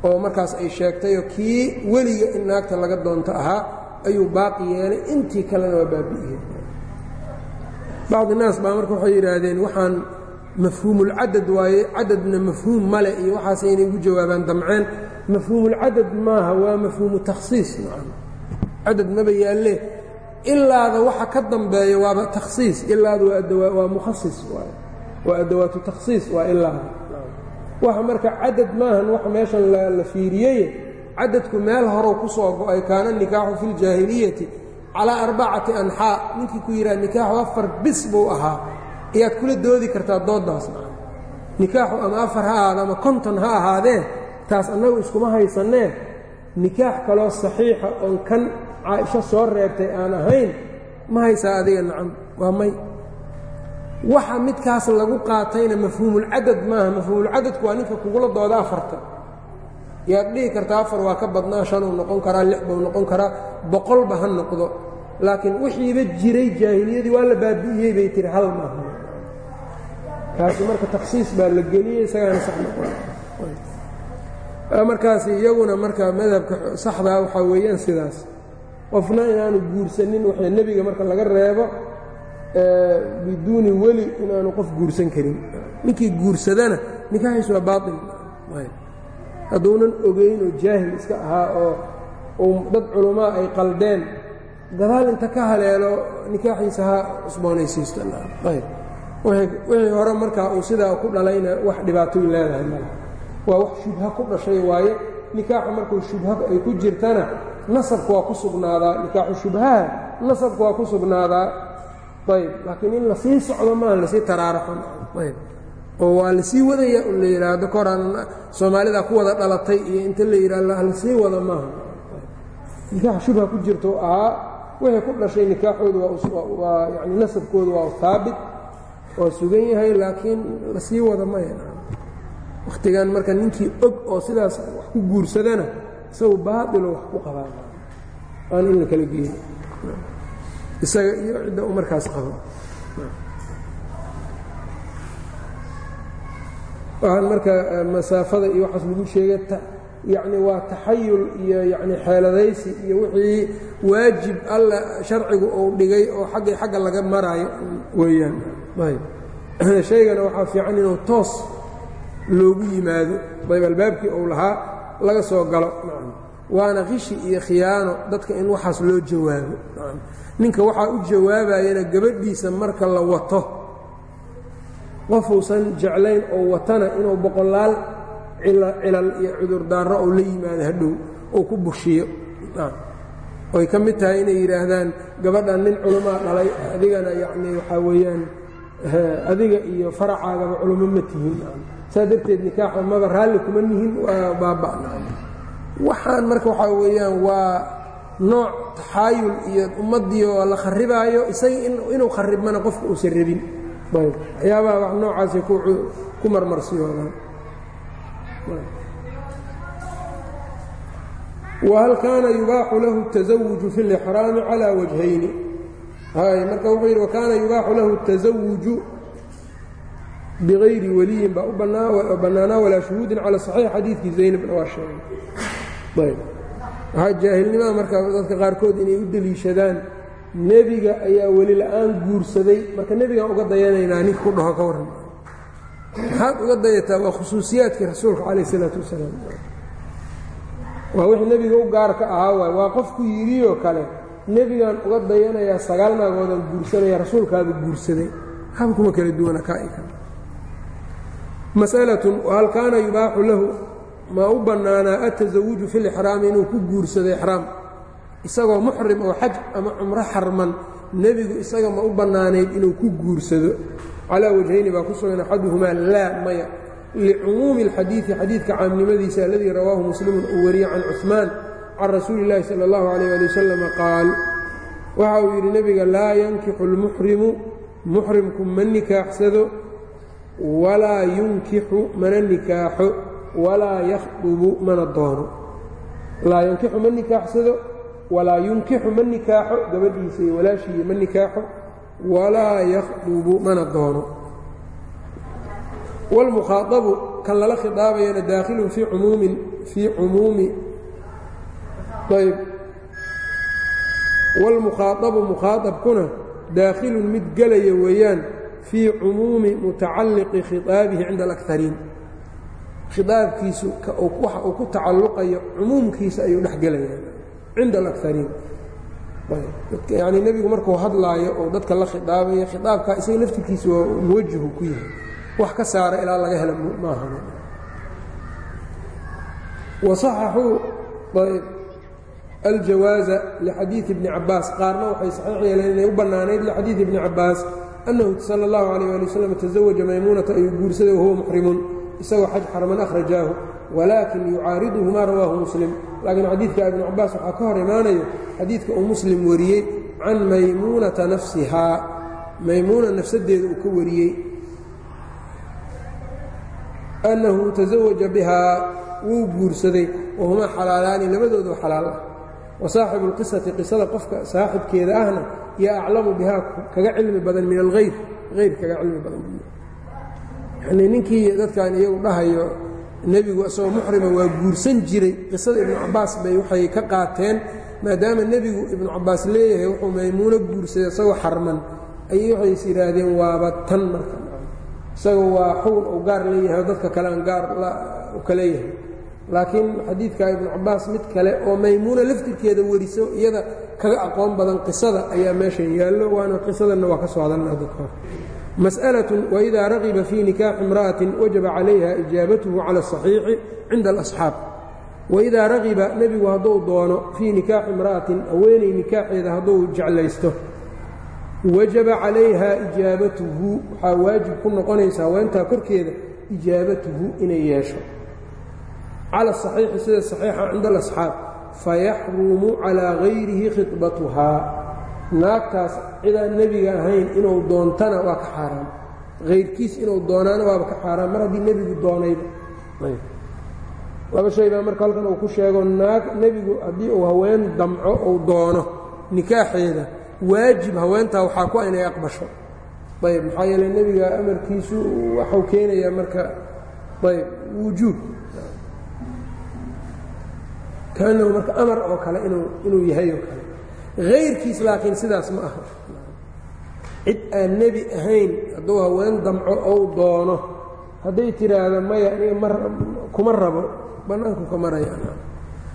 oo markaas ay sheegtayoo kii weliga in naagta laga doonto ahaa ayuu baaqi yeelay intii kalena waa baabi'iyey bacdi naas baa marka waxay yidhaahdeen waxaan mafhuumulcadad waaye cadadna mafhuum male iyo waxaase inay ugu jawaabaan damceen. Mafhuumulcadad maaha waa mafhuumu takhsiis cadad maba yaalle ilaada waxa ka dambeeya waaba takhsiis ilaada waa mukhasis waay waa adawaatu takhsiis waa ilaada waxa marka cadad maahan waxa meeshan la fiiriyey cadadku meel horow ku soo go'ay kaana nikaaxu fi ljaahiliyati calaa arbacati anxaa. Ninkii ku yidhaha nikaaxu afar bis buu ahaa ayaad kula doodi kartaa dooddaas nikaaxu ama afar ha ahaada ama konton ha ahaadee taas annagu iskuma haysannee. Nikaax kaloo saxiixa oon kan caaisho soo reebtay aan ahayn ma haysaa adiga nacam waa may. Waxa midkaas lagu qaatayna mafhuumulcadad maaha. Mafhuumulcadadku waa ninka kugula dooda afarta. Yaad dhihi kartaa afar waa ka badnaa shanuu noqon karaa lix buu noqon karaa boqolba ha noqdo. Laakiin wixiiba jiray jaahiliyadii waa la baabi'iyey bay tihi hal maaha kaasi marka takhsiis baa la geliyey isagaana sax noqon. Markaas iyaguna marka madhabka saxdaa waxaa weeyaan sidaas. Qofna inaanu guursanin waxay nebiga marka laga reebo biduuni weli inaanu qof guursan karin. Ninkii guursadana nikaaxiisu waa baail hadduunan ogeyn oo jaahil iska ahaa oo dad culummaa ay qaldeen gadaal inta ka haleelo nikaaxiisa ha cusboonaysiisto wixii hore markaa uu sidaa ku dhalayna wax dhibaatoy leedahay male waa wax shubha ku dhashay waaye nikaaxa markuu shubha ay ku jirtana nasabka waa ku sugnaadaa nikaaxu shubhaha nasabka waa ku sugnaadaa. Ayb laakiin in la sii socdo maaha la sii taraaraxon ayb oo waa la sii wadaya la yidhaahdo koraan soomaalida ku wada dhalatay iyo inta la yidhahdo la sii wada maaha nikaax shubha ku jirto ahaa wixii ku dhashay nikaaxoodu waa yani nasabkoodu waa haabit waa sugan yahay laakiin la sii wada maya. Wakhtigan marka ninkii og oo sidaas wax ku guursadana isagu baatilo wax ku qabaa. Aan in la kala geeyo isaga iyo cidda u markaas qabo. Waxaan marka masaafada iyo waxaas lagu sheegay yacni waa taxayul iyo yacni xeeladaysi iyo wixii waajib alla sharcigu uu dhigay oo xagga xagga laga maraayo weeyaan shaygana waxaa fiican inuu toos loogu yimaado. Ayb albaabkii uu lahaa laga soo galo. Waana qishi iyo khiyaano dadka in waxaas loo jawaabo. Ninka waxaa u jawaabayana gabadhiisa marka la wato. Qofuusan jeclayn oo watana inuu boqolaal cilal iyo cudurdaaro ou la yimaado hadhow oo ku bushiyo. Oy ka mid tahay inay yidhaahdaan gabadhan nin culumaa dhalay adigana yacni waxaa weeyaan adiga iyo faracaagaba culummo ma tihiin saa darteed nikaaxa maba raalli kuma nihin waa baaba'na waxaan marka waxaa weeyaan waa nooc taxaayul iyo ummaddii oo la kharibaayo isaga inuu kharibmana qofka uusan rabin waxyaabaha wax noocaasay ku marmarsiyoodaan whal kaana yubaaxu lahu التزawuju fi اlإxraami calى wajhayni marka wuxuu yidhi wakaana yubaaxu lahu tasawuju biqayri waliyin baa u bannaanaa walaa shuhuudin cala saxiix xadiidkii zaynabna waa sheegay. Waxaa jaahilnimada marka dadka qaarkood inay u deliishadaan nebiga ayaa weli la'aan guursaday. Marka nebigaan uga dayanaynaa ninka ku dhaho ka warran. Maxaad uga dayataa? Waa khusuusiyaadkii rasuulka calayh isalaatu wasalaam. Waa wixii nebiga u gaarka ahaa waay waa qofku yidhioo kale nebigaan uga dayanayaa sagaal naagoodaan guursanaya rasuulkaaba guursaday. Haba kuma kala duwana kale mas'alatun hal kaana yubaaxu lahu ma u bannaanaa atasawuju fi lixraami inuu ku guursado ixraam? Isagoo muxrim oo xaj ama cumro xarman nebigu isaga ma u bannaanayd inuu ku guursado? Calaa wajhayni baa ku sugan axaduhumaa laa maya. Licumuumi اlxadiidi xadiidka caamnimadiisa aladii rawaahu muslimun uu wariyey can cuثmaan can rasuuli اllaahi salى اllahu عalيyه ali wasalam qaal waxa uu yidhi nebiga laa yankixu اlmuxrimu muxrimku ma nikaaxsado walaa yunkixu mana nikaaxo walaa yakhdubu mana doono laa yankixu ma nikaaxsado walaa yunkixu ma nikaaxo gabadhiisa iyo walaashiiyo ma nikaaxo walaa yakhdubu mana doono wاlmukhaaabu kan lala khidaabayana daakhilun fii umuumin fii cumuumi ayb wاlmukhaaabu mukhaadabkuna daakhilun mid gelaya weeyaan fii cumuumi mutacalliqi khitaabihi cinda alakariin khiaabkiisu waxa uu ku tacalluqayo cumuumkiisa ayuu dhex gelaya cinda alakariin yacnii nebigu markuu hadlaayo oo dadka la khidaabayo khitaabkaa isaga laftirkiisa waa muwajihu ku yahay wax ka saara ilaa laga hela maaha aljawaaza lixadiidi ibni cabaas qaarna waxay saxiix yeeleen inay u bannaanayd lixadiidi ibni cabaas annahu sala اllahu alayh ali wasalam tazawaja maymuunata ayuu guursaday wahuwa muxrimun isagoo xaj xarman akhrajaahu walaakin yucaariduhu maa rawaahu muslim laakiin xadiidka ibnu cabaas waxaa ka hor imaanayo xadiidka uu muslim wariyey can maymuunata nafsihaa maymuuna nafsadeeda uu ka wariyey annahu tazawaja bihaa wuu guursaday wahumaa xalaalaani labadoodoo xalaal ah wa saaxibu اlqisati qisada qofka saaxibkeeda ahna yaa aclamu bihaa kaga cilmi badan min alhayr hayr kaga cilmi badan. Yanii ninkii dadkan iyagu dhahayo nebigu isagoo muxrima waa guursan jiray qisada ibnu cabaas bay waxay ka qaateen maadaama nebigu ibnu cabaas leeyahay wuxuu maymuuno guursaday isagoo xarman. Ayay waxay is yidhaahdeen waaba tan marka isagoo waa xugun uu gaar leeyahay dadka kale aan gaar u ka laakiin xadiidka ibnu cabaas mid kale oo maymuuna laftirkeeda weriso iyada kaga aqoon badan qisada ayaa meeshan yaallo waana qisadanna waa ka soo hadalnaa dadka. Mas'alatun waidaa ragiba fii nikaaxi imra'atin wajaba calayha ijaabatuhu cala asaxiixi cinda alasxaab. Waidaa ragiba nebigu hadduu doono fii nikaaxi imra'atin haweenay nikaaxeeda hadduu jeclaysto. Wajaba calayha ijaabatuhu waxaa waajib ku noqonaysa haweentaa korkeeda ijaabatuhu inay yeesho cala asaxiixi sida saxiixa cinda alasxaab fayaxrumu calaa gayrihi khidbatuhaa naagtaas cidaan nebiga ahayn inuu doontana waa ka xaaraan hayrkiis inuu doonaana waaba ka xaaraan mar haddii nebigu doonayba laba shay baa marka halkan uu ku sheego naag nebigu haddii uu haween damco uu doono nikaaxeeda waajib haweentaa waxaa ku inay aqbasho ayb maxaa yeele nebiga amarkiisu waxuu keenayaa marka ayb wujuub kaanahu marka amar oo kale inuu yahay oo kale. Hayrkiis laakiin sidaas ma aha. Cid aan nebi ahayn hadduu haween damco ou doono hadday tidhaahdo maya aniga ma kuma rabo bannaanku ka marayaan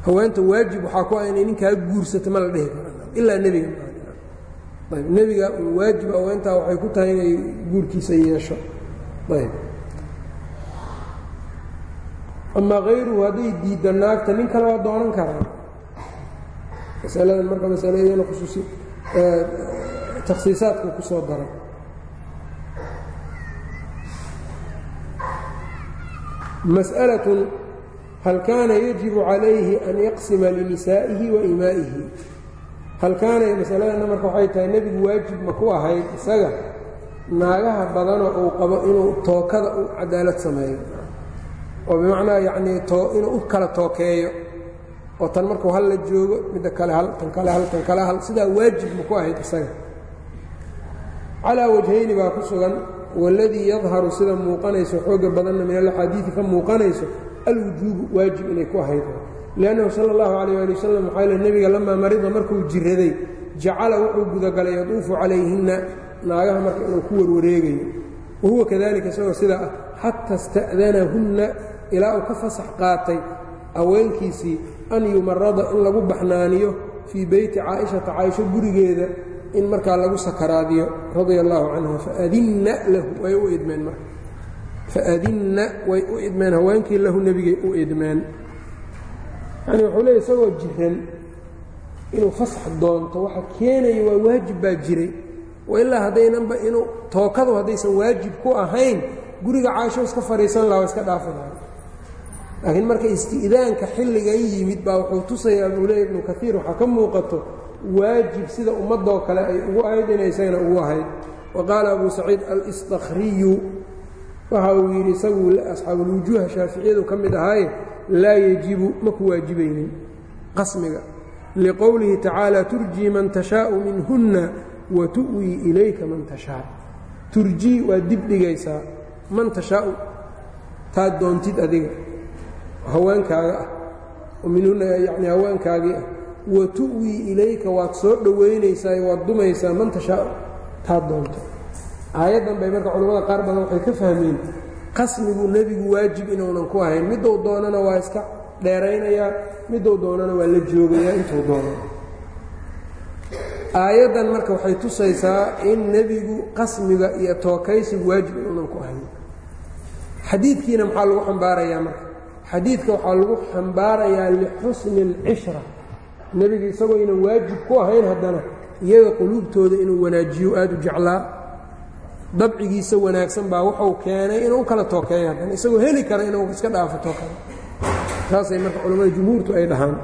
haweenta waajib waxaa ku ah inay ninkaa guursato ma la dhihi karo ilaa nebiga ayb nebiga waajib haweentaa waxay ku tahay inay guurkiisa yeesho. Ayb amaa hayruhu hadday diidda naagta nin kale waa doonan karaa? Masaladan marka masaladana khusuusi takhsiisaadku ku soo daray. Mas'alatun hal kaana yajibu calayhi an yaqsima linisaa'ihi wa imaa'ihi? Hal kaana masaladana marka waxay tahay nebigu waajib ma ku ahayd isaga? Naagaha badanoo uu qabo inuu tookada u cadaalad sameeyo oo bimacnaa yacnii too inuu u kala tookeeyo oo tan markuu hal la joogo midda kale hal tan kale hal tan kale hal sidaa waajib ma ku ahayd isaga. Calaa wajhayni baa ku sugan waladii yadharu sida muuqanayso xooga badanna min alaxaadiidi ka muuqanayso alwujuubu waajib inay ku ahayd. Liannahu sala allahu calayh ali wasalam waxaa le nebiga lamaa marida markuu jiraday jacala wuxuu gudagalay yaduufu calayhinna naagaha marka inuu ku warwareegayo. Wahuwa kadalika isagoo sidaa ah xata ista'danahunna ilaa uu ka fasax qaatay haweenkiisii an yumarada in lagu baxnaaniyo fii beyti caaishata caaisho gurigeeda in markaa lagu sakaraadiyo radia allaahu canha faadinna lahu way u idmeen marka. Faadinna way u idmeen. Haweenkii lahu nebigay u idmeen. Yani wuxuu leey isagoo jiran inuu fasax doonto waxa keenaya waa waajib baa jiray. Ilaa haddaynanba inuu tookadu haddaysan waajib ku ahayn guriga caasho iska fadhiisan laha iska dhaafi laha laakiin marka isti'daanka xilligan yimid baa wuxuu tusayaa buu leeya ibnu kaiir waxaa ka muuqato waajib sida ummadoo kale ay ugu ahayd inay isagana ugu ahayd wa qaala abu saciid alstakriyu waxa uu yidhi isagu asxaabulwujuuha shaaficiyadu ka mid ahaaye laa yejibu ma ku waajibaynin qasmiga. Liqowlihi tacaala turjii man tashaau minhunna wa tu'wii ilayka man tashaa. Turjii waa dib dhigaysaa man tashaau taad doontid adiga haweenkaaga ah. minhunna yacni haweenkaagii ah. Wa tu'wii ilayka waad soo dhowaynaysaa waad dumaysaa man tashaau taad doonto. Aayaddan bay marka culimmada qaar badan waxay ka fahmeen qasmigu nebigu waajib inuunan ku ahayn. Miduu doonana waa iska dheeraynayaa miduu doonana waa la joogayaa intuu doono. Aayaddan marka waxay tusaysaa in nebigu qasmiga iyo tookaysigu waajib inuunan ku ahayn. Xadiidkiina maxaa lagu xambaarayaa marka xadiidka waxaa lagu xambaarayaa lixusni اlcishra nebiga isagoo ynan waajib ku ahayn haddana iyaga quluubtooda inuu wanaajiyo aad u jeclaa. Dabcigiisa wanaagsan baa wuxuu keenay inuu u kala tookeeyo haddana isagoo heli kara inuu iska dhaafo tookada saasay marka culamada jumhuurtu ay dhahaan.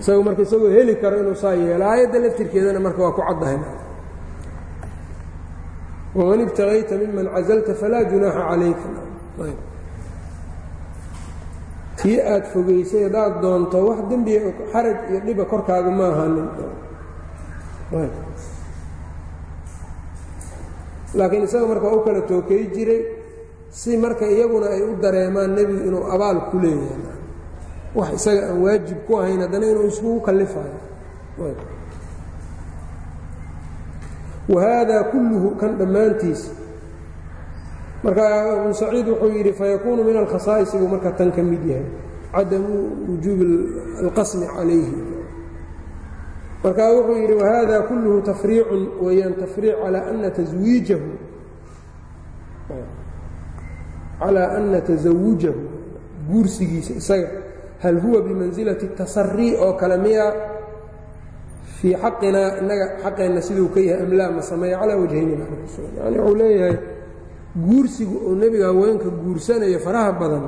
Isagu marka isagoo heli karo inuu saa yeelo aayadda laftirkeedana marka waa ku caddahay. Waman ibtagayta miman cazalta falaa junaaxa calayka tii aad fogaysay haddaad doonto wax dembiga xaraj iyo dhiba korkaaga ma ahaanin laakiin isaga marka u kala tookay jiray si marka iyaguna ay u dareemaan nebigu inuu abaal ku leeyahay. Wax isaga aan waajib ku ahayn haddana inuu iskugu kalifayo wa haadaa kulluhu kan dhammaantiis marka abu saciid wuxuu yidhi fayakuunu min alkhasaa'is buu marka tan ka mid yahay cadamu wujuubi alqasmi calayhi. Marka wuxuu yidhi wahada kulluhu tafriicun weeyaan tafriic calaa ana taswiijahu calaa ana tasawujahu guursigiisa isaga hal huwa bimansilati tasarii oo kale miya fii xaqinaa innaga xaqeenna siduu ka yahay amlaa ma sameeya calaa wajhayni yani wuxuu leeyahay guursigu oo nebiga haweenka guursanayo faraha badan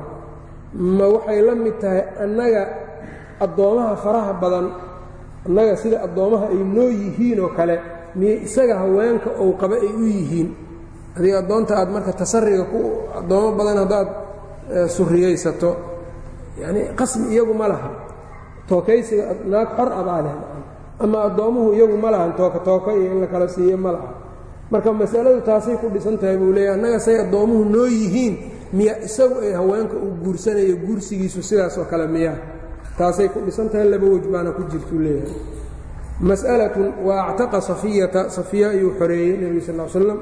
ma waxay la mid tahay annaga addoommaha faraha badan annaga sida addoommaha ay noo yihiin oo kale miyey isaga haweenka ou qaba ay u yihiin? Adiga addoonta aad marka tasariga ku addoommo badan haddaad suriyaysato yacnii qasmi iyagu ma laha. Tookaysiga naag xor abaa leh. Ama addoommuhu iyagu ma lahan tooka tooka iyo in la kala siiyo ma laha marka masaladu taasay ku dhisan tahay buu leeyahy annaga say addoommuhu noo yihiin miya isagu ay haweenka uu guursanayo guursigiisu sidaas oo kale miya. Taasay ku dhisan tahay laba wej baana ku jirtuu leeyahay. Mas'alatun wa actaqa safiyata safiya ayuu xoreeyey nebiga sal slam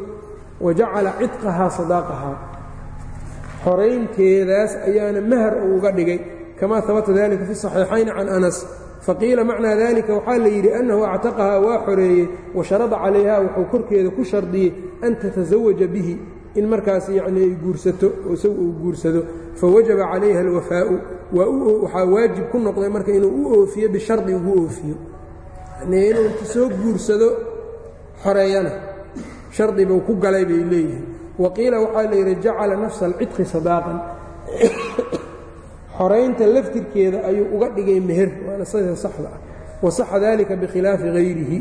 wa jacala cidqahaa sadaaqahaa. Xoraynteedaas ayaana mahar uga dhigay kamaa habata dalika fi saxiixayni can anas faqiila macnaa dalika waxaa la yidhi annahu actaqahaa waa xoreeyey wa sharada calayha wuxuu korkeeda ku shardiyey an tatasawaja bihi. In markaas yacnii ay guursato oo isagu uu guursado fawajaba calayha alwafaa'u waxaa waajib ku noqday marka inuu u oofiyo bishardi ugu oofiyo. Yanii inuu soo guursado xoreeyana shardi buu ku galay bay leeyihiin. Wa qiila waxaa la yidhi jacala nafsa alcidqi sadaaqan xoraynta laftirkeeda ayuu uga dhigay meher waana sida saxda ah. Wasaxa dalika bikhilaafi hayrihi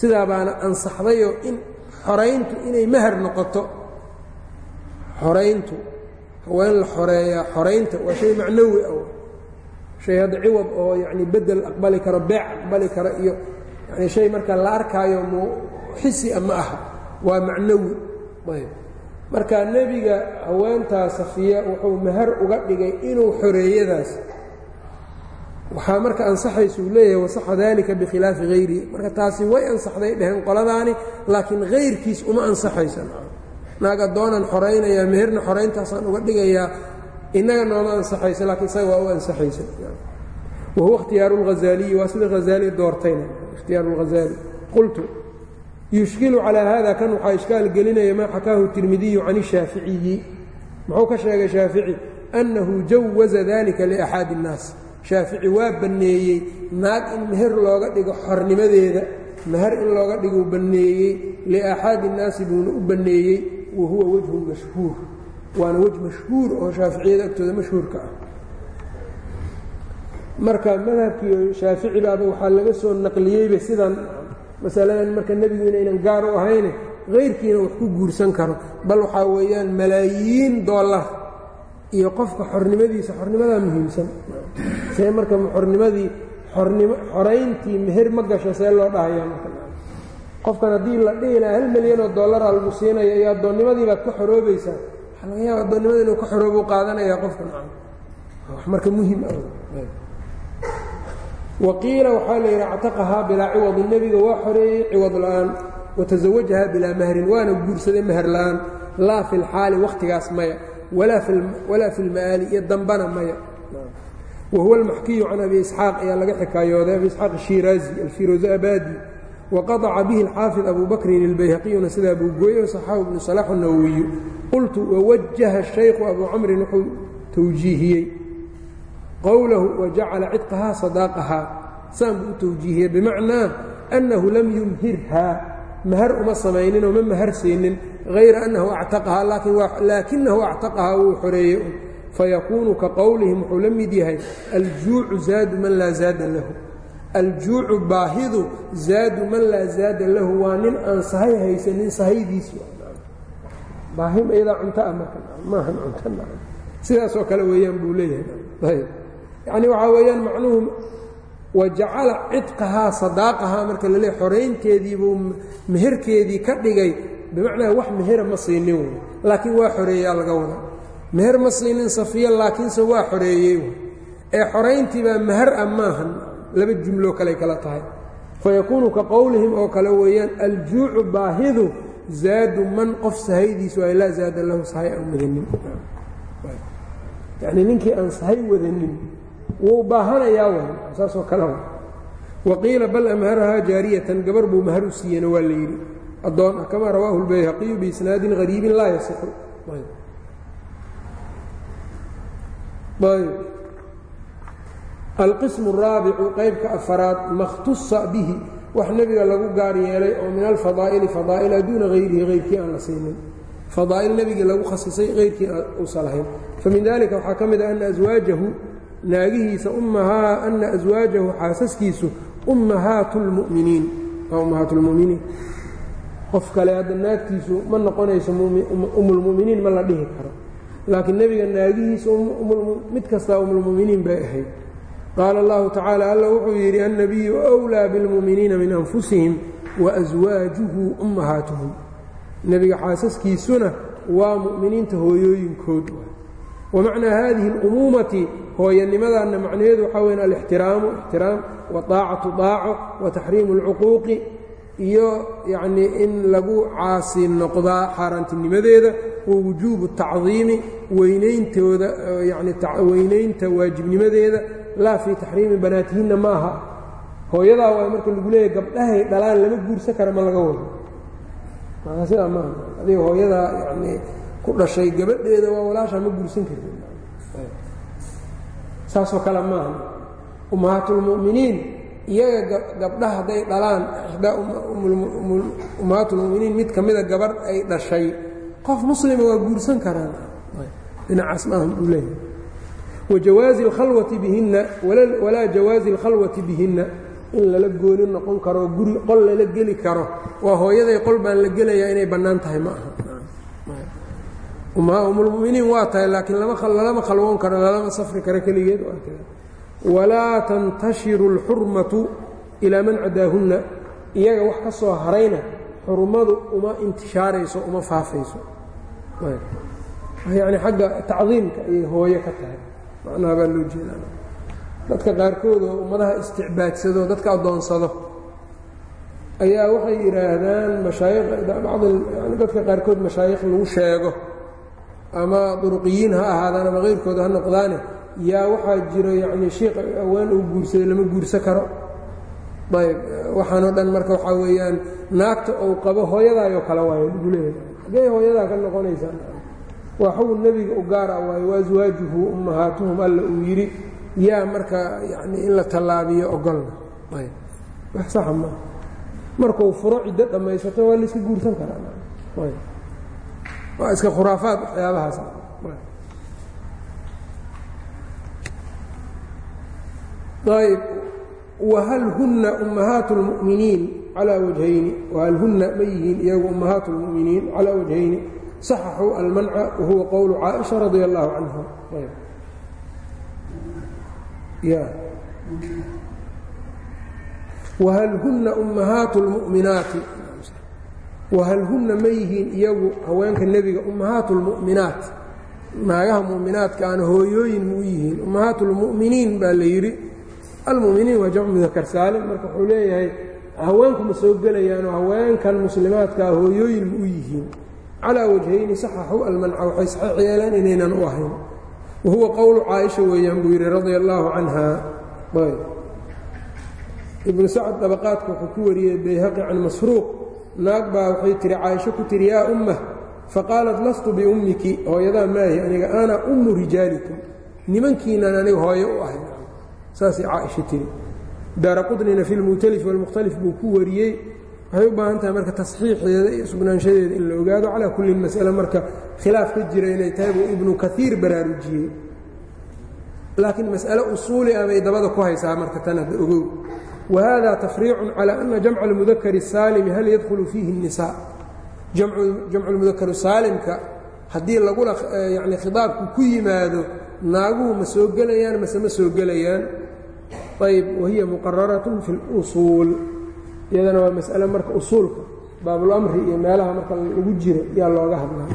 sidaa baana ansaxdayoo in xorayntu inay mahar noqoto. Xorayntu haween la xoreeyaa xoraynta waa shay macnawi ah. Shay hadda ciwad oo yacni bedel aqbali karo beec aqbali karo iyo yani shay marka la arkaayo mu xisi a ma aha waa macnawi. Ayb marka nebiga haweentaa safiya wuxuu mahar uga dhigay inuu xoreeyadaas. Waxaa marka ansaxaysuu leeyahay wasaxa dalika bikhilaafi hayrihi marka taasi way ansaxday dheheen qoladaani laakiin hayrkiis uma ansaxaysa naag addoonan xoraynayaa meherna xorayntaasaan uga dhigayaa innaga nooma ansaxayso laakiin isaga waa u ansaxaysa. Wahuwa ikhtiyaaru اlhazaaliyi waa sida hazaali doortayna ikhtiyaaru اlhazaali qultu yushkilu calaa haada kan waxaa ishkaal gelinaya maa xakaahu tirmidiyu can ishaaficiyi muxuu ka sheegay shaafici annahu jawaza dalika liaxaadi innaas shaafici waa banneeyey naag in meher looga dhigo xornimadeeda meher in looga dhiguu banneeyey liaxaadi innaasi buuna u banneeyey wa huwa wejhun mashhuur. Waana wej mashhuur oo shaaficiyada agtooda mashhuurka ah. Marka madhabkii shaafici baaba waxaa laga soo naqliyeyba sidan masaladan marka nebigu inaynan gaar u ahayne kayrkiina wax ku guursan karo. Bal waxaa weeyaan malaayiin dollar iyo qofka xornimadiisa xornimadaa muhiimsan. See marka xornimadii xornimo xorayntii meher ma gasho see loo dhahayaa marka. Qofkan haddii la dhihi lahaa hal milyan oo dollaraa lagu siinaya iyo addoonnimadii baad ka xoroobaysaa. Waxaa laga yaaba addoonnimada inuu ka xoroobuu qaadanaya qofkan wax marka muhiim ah waqiila waxaa la yidhi actaqahaa bilaa ciwadi. Nebiga waa xoreeyey ciwad la'aan watasawajahaa bilaa mahrin waana guursaday meher la'aan. Laa fi lxaali wakhtigaas maya. Walaa fi lma'aali iyo dambana maya. Wahuwa almaxkiyu can abi isxaaq ayaa laga xikaayooday abi isxaaq ashiraazi alfirozaabadi waqadaca bihi alxaafid abu bakrin sidaa buu gooyey saxaabu ibnu salax nawowiyu qultu wawajaha shaykhu abu camrin wuxuu tawjiihiyey qowlahu wajacala cidqahaa sadaaqahaa saan buu u tawjiihiyey bimacnaa annahu lam yumhirhaa. Mahar uma samayninoo ma mahar siinin hayra annahu actaqahaa laakinahu actaqahaa wuu xoreeyey. Fayakuunu ka qowlihim wuxuu la mid yahay aljuucu zaadu man laa zaada lahu. Aljuucu baahidu zaadu man laa zaada lahu waa nin aan sahay haysanin sahaydiis baahim iyadaa cunto ah marka maahan cunto sidaasoo kale weeyaan buu leeyahay yacni waxaa weeyaan macnuhu wajacala cidqahaa sadaaqahaa marka la leeyahy xoraynteediibuu meherkeedii ka dhigay. Bimacnaa wax mehera ma siinin wey laakiin waa xoreeyaa laga wada meher ma siinin safiya laakiinse waa xoreeyey ee xorayntiibaa meher ah laba jumloo kaley kala tahay. Fayakuunu ka qowlihim oo kale weeyaan aljuucu baahidu zaadu man qof sahaydiisu ay laa zaada lahu sahay aan wadanin. Yacnii ninkii aan sahay wadanin wuu baahanayaa w saasoo kale waqiila bal amharahaa jaariyatan gabar buu mahar u siiyena waa la yidhi. Addoon ah kamaa rawaahu lbayhaqiyu biisnaadin hariibin laa yasixu alqismu araabicu qaybka afaraad makhtusa bihi wax nebiga lagu gaar yeelay oo min alfadaa'ili fadaa'ila duuna hayrihi hayrkii aan la siinin. Fadaa'il nebigii lagu khasisay hayrkii aan lahayn famin dalika waxaa ka mid ah ana aswaajahu naagihiisa ummahaa anna aswaajahu xaasaskiisu ummahaatu lmu'miniin waa ummahaatu lmu'miniin qof kale hadda naagtiisu ma noqonayso umulmu'miniin umm-, ma la dhihi karo. Laakiin nebiga naagihiisa umm-, mid kastaa umulmu'miniin bay ahayd. Qaala allahu tacaala alla wuxuu yidhi annabiyu wlaa bilmu'miniina min anfusihim waaswaajuhu ummahaatuhum. Nebiga xaasaskiisuna waa mu'miniinta hooyooyinkood wamacnaa haadihi اlumuumati hooyanimadanna macnaheedu waxaa weya alixtiraamu ixtiraam waطaacatu daaco wataxriimu اlcuquuqi iyo yacnii in lagu caasi noqdaa xaaraantinimadeeda wa wujuubu tacdiimi weynayntooda yani weynaynta waajibnimadeeda laa fii taxriimi banaatihinna ma aha hooyadaa waa marka lagu leeyahy gabdhahay dhalaan lama guursan kara ma laga wado marka sidaa maaha adiga hooyadaa yanii ku dhashay gabadheeda waa walaashaa ma guursan karti saasoo kale maaha ummahaatulmu'miniin iyaga gabdhaha hadday dhalaan ixdaa ummahaatulmu'miniin mid ka mida gabarh ay dhashay. Qof muslima waa guursan karaan. Dhinacaas maaha buu leeyahay. Wajawaazi اlkhalwati bihinna walaa jawaazi اlkhalwati bihinna. In lala gooni noqon karo guri qol lala geli karo. Waa hooyaday qol baan la gelayaa inay bannaan tahay ma aha umulmuminiin waa tahay laakiin lalama khalwoon karo lalama safri karo keligeed walaa tantashiru اlxurmatu ilaa man cadaahunna iyaga wax ka soo harayna xurmadu uma intishaarayso uma faafayso. Yani xagga tacdiimka ayay hooyo ka tahay macnaha baa loo jeedaa. Dadka qaarkood oo ummadaha isticbaadsado dadka addoonsado ayaa waxay yidhaahdaan mashaayikh bacd dadka qaarkood mashaayikh lagu sheego ama duruqiyiin ha ahaadaan ama kayrkooda ha noqdaane yaa waxaa jiro yacnii shiikh awaan uu guursaday lama guursan karo. Ayb waxaanoo dhan marka waxaa weeyaan naagta uu qabo hooyadaayoo kale waayo lagu leeyahay. Xaggee hooyadaa ka noqonaysaa waa xugun nebiga u gaara waayo waaswaajuhu ummahaatuhum alla uu yidhi yaa marka yani in la tallaabiyo ogolna. Ayb wax saxa maa markuu furo ciddo dhammaysato waa layska guursan karaa waa iska khuraafaad waxyaabahaas ayb whal huna ummahaat اlmuminiin calى wajhayni whal huna ma yihiin iyagu ummahaat اlmuminiin calى wajhayni صaxaxuu almanca wahuwa qowlu caaئiشha radi اllahu canha whal huna ummahaat اlmuminaati wahal huna ma yihiin iyagu haweenka nebiga ummahaat اlmu'minaat naagaha mu'minaadka aan hooyooyin ma u yihiin ummahaat اlmu'miniin baa la yidhi. Almuminiin waa jamcu mudakar saalim marka wuxuu leeyahay haweenku ma soo gelayaanoo haweenkan muslimaadkaa hooyooyin ma u yihiin. Calaa wajhayni saxaxu almanca waxay saxiix yeeleen inaynan u ahayn. Wahuwa qowlu caaisha weeyaan buu yidhi radia allaahu canha ibnu sacad dabaqaadka wuxuu ku wariyey bayhaqi can masruuq naag baa waxay tihi caaisho ku tihi yaa ummah faqaalat lastu biummiki hooyadaa maahi aniga ana ummu rijaalikum nimankiinan aniga hooyo u ahay. Saasay caaisha tiri. Daara qudnina fi lmu'talif walmukhtalif buu ku wariyey. Waxay u baahan tahay marka tasxiixeeda iyo sugnaanshadeeda in la ogaado. Calaa kullin mas'ale marka khilaaf ka jira inay tahay buu ibnu kaiir baraarujiyey laakiin mas'ale usuuli ah bay dabada ku haysaa marka tan hadda ogow wa hada tafriicun calى ana jamca almudakari الsaalimi hal yadkhulu fiihi الnisaa jamcu lmudakaru saalimka haddii lagula yani khidaabku ku yimaado naaguhu ma soo gelayaan mase ma soo gelayaan ayb wahiya muqararat fi اlusuul iyadana waa mas'ale marka usuulka baabulamri iyo meelaha marka lagu jiro yaa looga hadlaa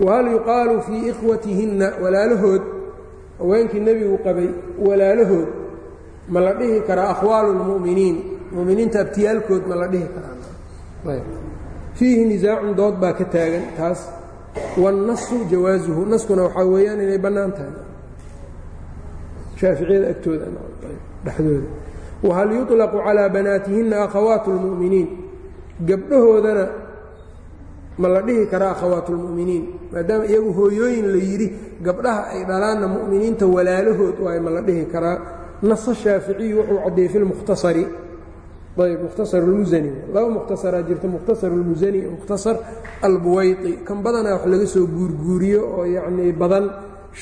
wahal yuqaalu fii ikhwatihinna walaalahood haweenkii nebigu qabay walaalahood ma la dhihi karaa akhwaalu lmu'miniin muminiinta abtiyaalkood ma la dhihi karaa fiihi nisaacun dood baa ka taagan taas wاlnasu jawaasuhu naskuna waxaa weeyaan inay bannaan tahay shaaficiyada agtooda dhexdooda wahal yuطlaqu calىa banaatihinna akhawaat اlmu'miniin gabdhahoodana ma la dhihi karaa akhawaat اlmu'miniin maadaama iyagu hooyooyin la yidhi gabdhaha ay dhalaanna mu'miniinta walaalahood waay ma la dhihi karaa nasa shaaficiyu wuxuu caddeeyey fi lmukhtasari ayb mukhtasar اlmusani laba mukhtasaraa jirta mukhtasar اlmusani mukhtasar albuwayطi kan badanaa wax laga soo guurguuriyo oo yacnii badan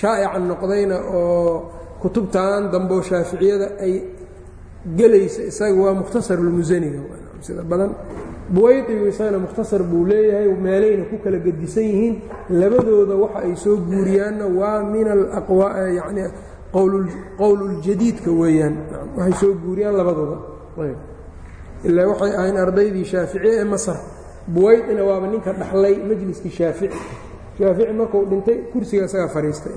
shaa'ican noqdayna oo kutubtan dambeo shaaficiyada ay gelaysa isaga waa mukhtasar اlmusaniga sida badan buwaydigu isagana mukhtasar buu leeyahay meelayna ku kala gedisan yihiin. Labadooda waxa ay soo guuriyaanna waa min yani qowluljadiidka weeyaan. Waxay soo guuriyaan labadooda. Ilaa waxay ahayn ardaydii shaaficiye ee masar. Buwaydina waaba ninka dhaxlay majliskii shaafici. Shaafici markuu dhintay kursiga isagaa fadhiistay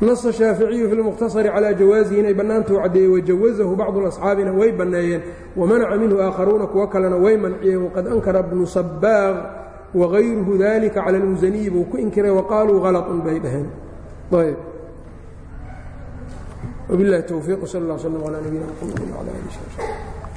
nasa shaaficiyu fi lmukhtasari calaa jawaasihi inay bannaantuu caddeeyey wajawazahu bacdu asxaabina way banneeyeen wamanaca minhu aakharuuna kuwo kalena way manciyeen waqad ankara bnu sabaaq wagayruhu dalika cala almusaniyi buu ku inkiray waqaaluu halatun bay dhaheen ayb wbilahi towfiiq sal اllah slm calى nabiyina mxamedi wcala ali